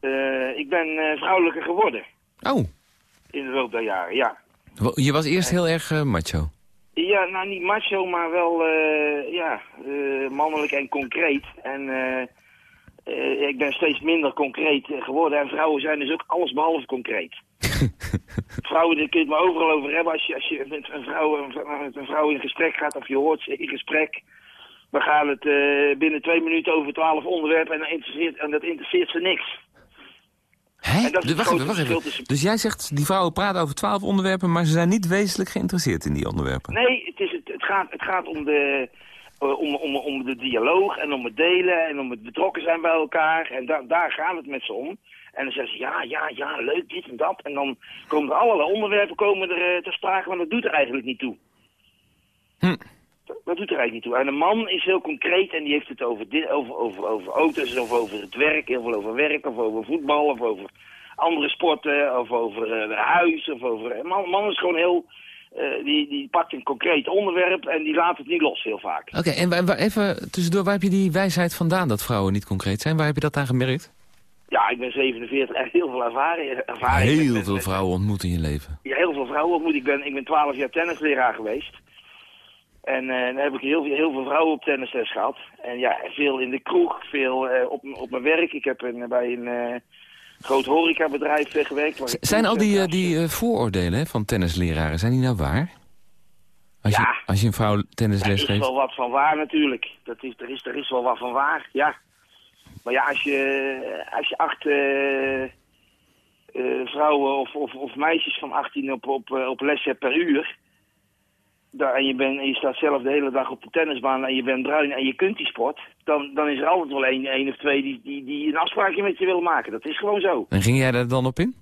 Eh, ik ben vrouwelijker geworden Oh, in de loop der jaren, ja. je was eerst heel erg macho. Ja, nou niet macho, maar wel ja, mannelijk en concreet. En ik ben steeds minder concreet geworden. En vrouwen zijn dus ook alles behalve concreet. vrouwen, daar kun je het maar overal over hebben. Als je, als je met een vrouw, met een vrouw in gesprek gaat of je hoort ze in gesprek... dan gaat het eh, binnen twee minuten over twaalf onderwerpen en, dat interesseert, en dat interesseert ze niks. Het wacht even, wacht even. tussen- Dus jij zegt, die vrouwen praten over twaalf onderwerpen... maar ze zijn niet wezenlijk geïnteresseerd in die onderwerpen? Nee, het, is het, het, gaat, het gaat om de, eh, om, om, om de dialoog en om het delen en om het betrokken zijn bij elkaar. En da daar gaat het met ze om. En dan zeggen ze, ja, ja, ja, leuk, dit en dat. En dan komen er allerlei onderwerpen komen er eh, ter sprake, maar dat doet er eigenlijk niet toe. Hm. Dat, doet er eigenlijk niet toe. En een man is heel concreet en die heeft het over, dit, over, over, over auto's of over het werk, heel veel over werk of over voetbal of over andere sporten of over eh, huis of over... Een man, man is gewoon heel... eh, die, die pakt een concreet onderwerp en die laat het niet los heel vaak. Oké, en even tussendoor, waar heb je die wijsheid vandaan dat vrouwen niet concreet zijn? Waar heb je dat aan gemerkt? Ja, ik ben 47 en heel veel ervaring. ervaring Heel met- veel met- vrouwen ontmoet in je leven. Ja, heel veel vrouwen ontmoet. Ik ben, ik ben 12 jaar tennisleraar geweest. En eh, dan heb ik heel, veel- heel veel vrouwen op tennisles gehad. En ja, veel in de kroeg, veel eh, op, op mijn werk. Ik heb een, bij een eh, groot horecabedrijf eh, gewerkt. Zijn al die, eh, die eh, vooroordelen van tennisleraren, zijn die nou waar? Als, Ja. je, als je een vrouw Er tennisles is geeft? wel wat van waar natuurlijk. Dat is, er, is, er is wel wat van waar, ja. Maar ja, als je, als je acht eh, eh, vrouwen of, of, of meisjes van 18 op, op, eh, op les hebt per uur... Daar, en, je bent, en je staat zelf de hele dag op de tennisbaan en je bent bruin en je kunt die sport... dan, dan is er altijd wel één, één of twee die, die, die een afspraakje met je willen maken. Dat is gewoon zo. En ging jij daar dan op in?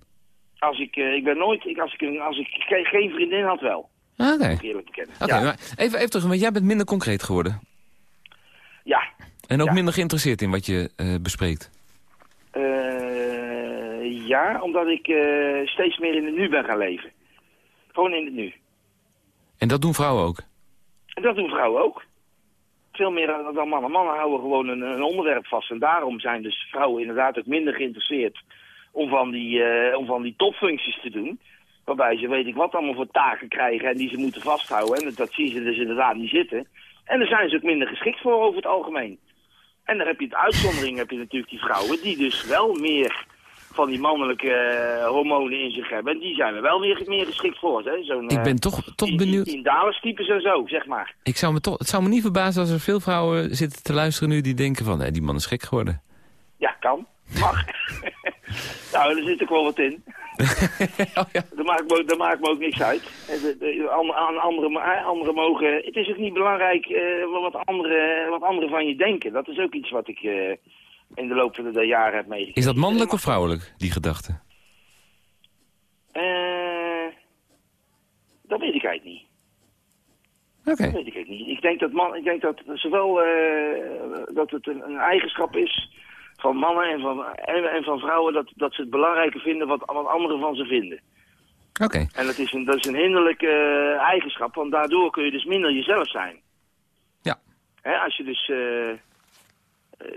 Als ik, ik ben nooit... Ik, als ik, als ik geen, vriendin had wel, Ah, Oké, eerlijk bekennen. Oké, ja. maar even, even terug, want jij bent minder concreet geworden. En ook Ja. minder geïnteresseerd in wat je eh, bespreekt. Eh, ja, omdat ik eh, steeds meer in het nu ben gaan leven. Gewoon in het nu. En dat doen vrouwen ook. En dat doen vrouwen ook. Veel meer dan mannen. Mannen houden gewoon een, een onderwerp vast. En daarom zijn dus vrouwen inderdaad ook minder geïnteresseerd om van die, om van die topfuncties te doen. Waarbij ze weet ik wat allemaal voor taken krijgen en die ze moeten vasthouden. En dat, dat zien ze dus inderdaad niet zitten. En daar zijn ze ook minder geschikt voor over het algemeen. En dan heb je het uitzondering, heb je natuurlijk die vrouwen die dus wel meer van die mannelijke eh, hormonen in zich hebben. En die zijn er wel weer meer geschikt voor. Hè? Zo'n, Ik eh, ben toch, toch die- benieuwd. Die Dallas-types en zo, zeg maar. Ik zou me toch, het zou me niet verbazen als er veel vrouwen zitten te luisteren nu die denken van, die man is gek geworden. Ja, kan. Mag. nou, er zit ook wel wat in. oh, ja. Daar maakt me, daar maakt me ook niks uit. De- de- an- an- andere, eh, andere mogen... Het is ook niet belangrijk eh, wat, anderen, wat anderen van je denken. Dat is ook iets wat ik, eh, in de loop van de jaren heb meegekregen. Is dat mannelijk of vrouwelijk, die gedachte? Eh, dat weet ik eigenlijk niet. Oké. Dat weet ik eigenlijk niet. Ik denk dat, man, ik denk dat zowel eh, dat het een, een eigenschap is van mannen en van, en, en van vrouwen... Dat, dat ze het belangrijker vinden wat, wat anderen van ze vinden. Oké. En dat is een, dat is een hinderlijke eh, eigenschap, want daardoor kun je dus minder jezelf zijn. Ja. Hè, als je dus eh,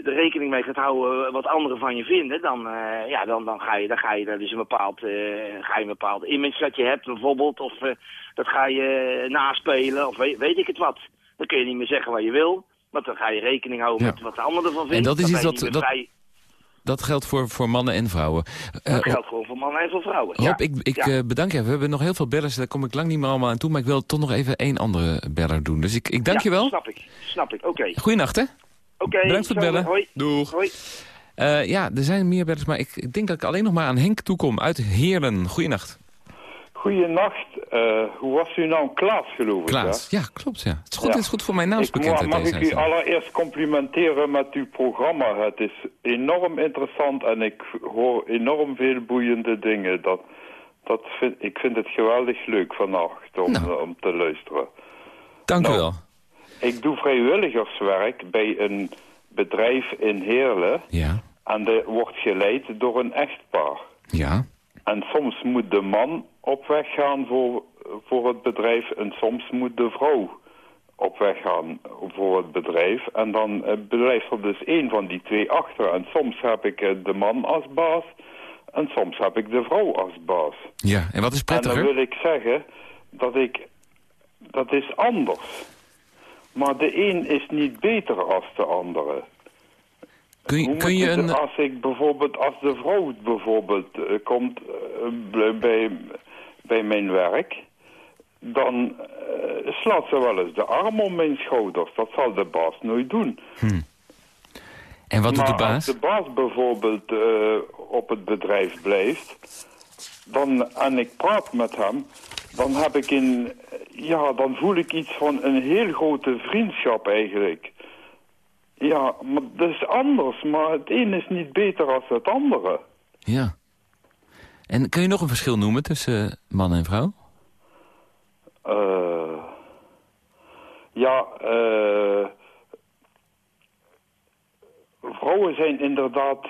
er rekening mee gaat houden wat anderen van je vinden, dan, eh, ja, dan, dan ga je, dan ga je daar dus een bepaald, ga je een bepaald image dat je hebt bijvoorbeeld, of dat ga je naspelen, of weet, weet ik het wat. Dan kun je niet meer zeggen wat je wil, want dan ga je rekening houden Ja. met wat de anderen ervan vinden. En dat is iets je dat- dat- vrij. Dat geldt voor, voor mannen en vrouwen. Eh, Dat geldt gewoon voor mannen en voor vrouwen. Rob, ja. ik, ik Ja. eh, bedank je. We hebben nog heel veel bellers, daar kom ik lang niet meer allemaal aan toe. Maar ik wil toch nog even één andere beller doen. Dus ik, ik dank Ja, je wel. snap ik, snap ik. Oké. Goeienacht, hè? Oké, Bedankt voor het bellen. Hoi. Doeg. Hoi. Eh, ja, er zijn meer bellers, maar ik, ik denk dat ik alleen nog maar aan Henk toekom uit Heerlen. Goeienacht. Goeienacht. Eh hoe was uw naam? Klaas, geloof ik, Klaas. hè? Ja, klopt, ja. Het is goed, Ja. het is goed voor mijn Ik, naamsbekendheid. mag deze ik u allereerst complimenteren met uw programma. Het is enorm interessant en ik hoor enorm veel boeiende dingen. Dat, dat vind, ik vind het geweldig leuk vannacht om, Nou. om te luisteren. Dank u Nou. wel. Ik doe vrijwilligerswerk bij een bedrijf in Heerlen. Ja. En dat wordt geleid door een echtpaar. Ja. En soms moet de man op weg gaan voor, voor het bedrijf en soms moet de vrouw op weg gaan voor het bedrijf. En dan eh, blijft er dus één van die twee achter. En soms heb ik eh, de man als baas en soms heb ik de vrouw als baas. Ja, en wat is En dan prettiger? wil ik zeggen dat ik... Dat is anders. Maar de een is niet beter als de andere. Kun je, kun het- een... Als ik bijvoorbeeld, als de vrouw bijvoorbeeld eh, komt eh, bij, bij mijn werk, dan eh, slaat ze wel eens de arm om mijn schouders. Dat zal de baas nooit doen. En wat doet de baas? als de baas bijvoorbeeld op het bedrijf blijft, dan, en ik praat met hem, dan heb ik een, ja, dan voel ik iets van een heel grote vriendschap eigenlijk. Ja, maar dat is anders, maar het een is niet beter als het andere. Ja. En kun je nog een verschil noemen tussen eh, man en vrouw? Eh, ja, eh, vrouwen zijn inderdaad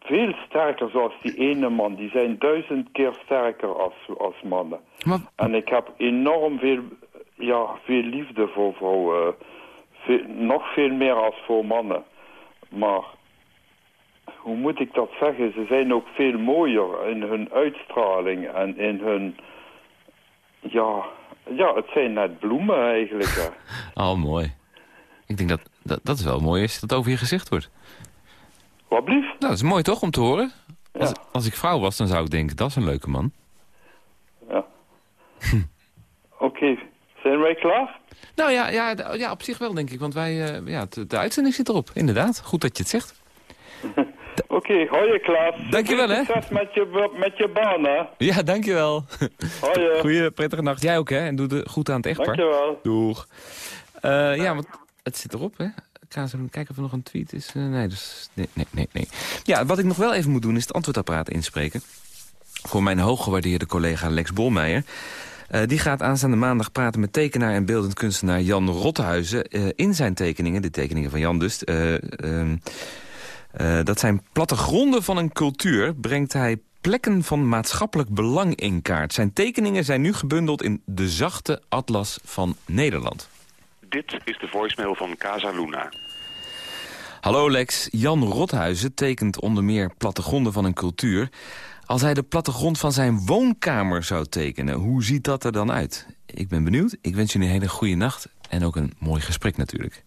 veel sterker zoals die ene man. Die zijn duizend keer sterker als, als mannen. Maar, En ik heb enorm veel, ja, veel liefde voor vrouwen. Nog veel meer als voor mannen. Maar hoe moet ik dat zeggen? Ze zijn ook veel mooier in hun uitstraling en in hun... Ja, ja het zijn net bloemen eigenlijk. Hè. oh, mooi. Ik denk dat, dat dat is wel mooi als dat over je gezegd wordt. Wat blieft? Nou, dat is mooi toch om te horen? Als, Ja. als ik vrouw was, dan zou ik denken, dat is een leuke man. Ja. Oké, zijn wij klaar? Nou ja, ja, ja op zich wel denk ik, want wij, eh, ja, de uitzending zit erop. Inderdaad, goed dat je het zegt. Oké, hoi Klaas. Dankjewel, hè. Succes met je, met je baan, hè. Ja, dankjewel. Hoi. Goeie, prettige nacht. Jij ook, hè? En doe de goed aan het echtpaar. Dankjewel. Doeg. Eh, ja, want het zit erop, hè? Kijken of er nog een tweet is. Eh, nee, dus, nee, nee, nee, nee. Ja, wat ik nog wel even moet doen is het antwoordapparaat inspreken. Voor mijn hooggewaardeerde collega Lex Bolmeijer. Eh, die gaat aanstaande maandag praten met tekenaar en beeldend kunstenaar Jan Rottehuizen. eh, in zijn tekeningen, de tekeningen van Jan dus... eh, ehm, eh, dat zijn plattegronden van een cultuur... brengt hij plekken van maatschappelijk belang in kaart. Zijn tekeningen zijn nu gebundeld in de zachte atlas van Nederland. Dit is de voicemail van Casa Luna. Hallo Lex, Jan Rothuizen tekent onder meer plattegronden van een cultuur. Als hij de plattegrond van zijn woonkamer zou tekenen, hoe ziet dat er dan uit? Ik ben benieuwd, ik wens jullie een hele goede nacht en ook een mooi gesprek natuurlijk.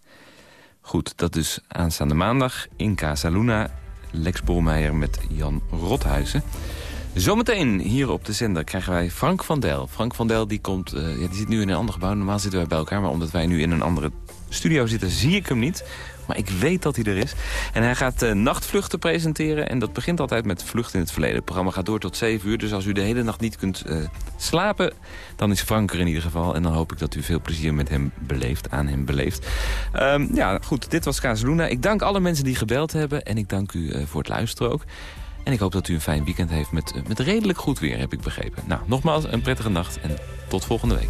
Goed, dat is aanstaande maandag in Casa Luna. Lex Bolmeijer met Jan Rothuizen. Zometeen hier op de zender krijgen wij Frank van Del. Frank van Del die komt, eh, ja, die zit nu in een ander gebouw. Normaal zitten wij bij elkaar, maar omdat wij nu in een andere studio zitten zie ik hem niet. Maar ik weet dat hij er is. En hij gaat uh, nachtvluchten presenteren. En dat begint altijd met Vlucht in het Verleden. Het programma gaat door tot 7 uur. Dus als u de hele nacht niet kunt uh, slapen, dan is Frank er in ieder geval. En dan hoop ik dat u veel plezier met hem beleeft, aan hem beleeft. Um, ja, goed, dit was Kazeluna. Ik dank alle mensen die gebeld hebben. En ik dank u uh, voor het luisteren ook. En ik hoop dat u een fijn weekend heeft met, met redelijk goed weer, heb ik begrepen. Nou, nogmaals een prettige nacht en tot volgende week.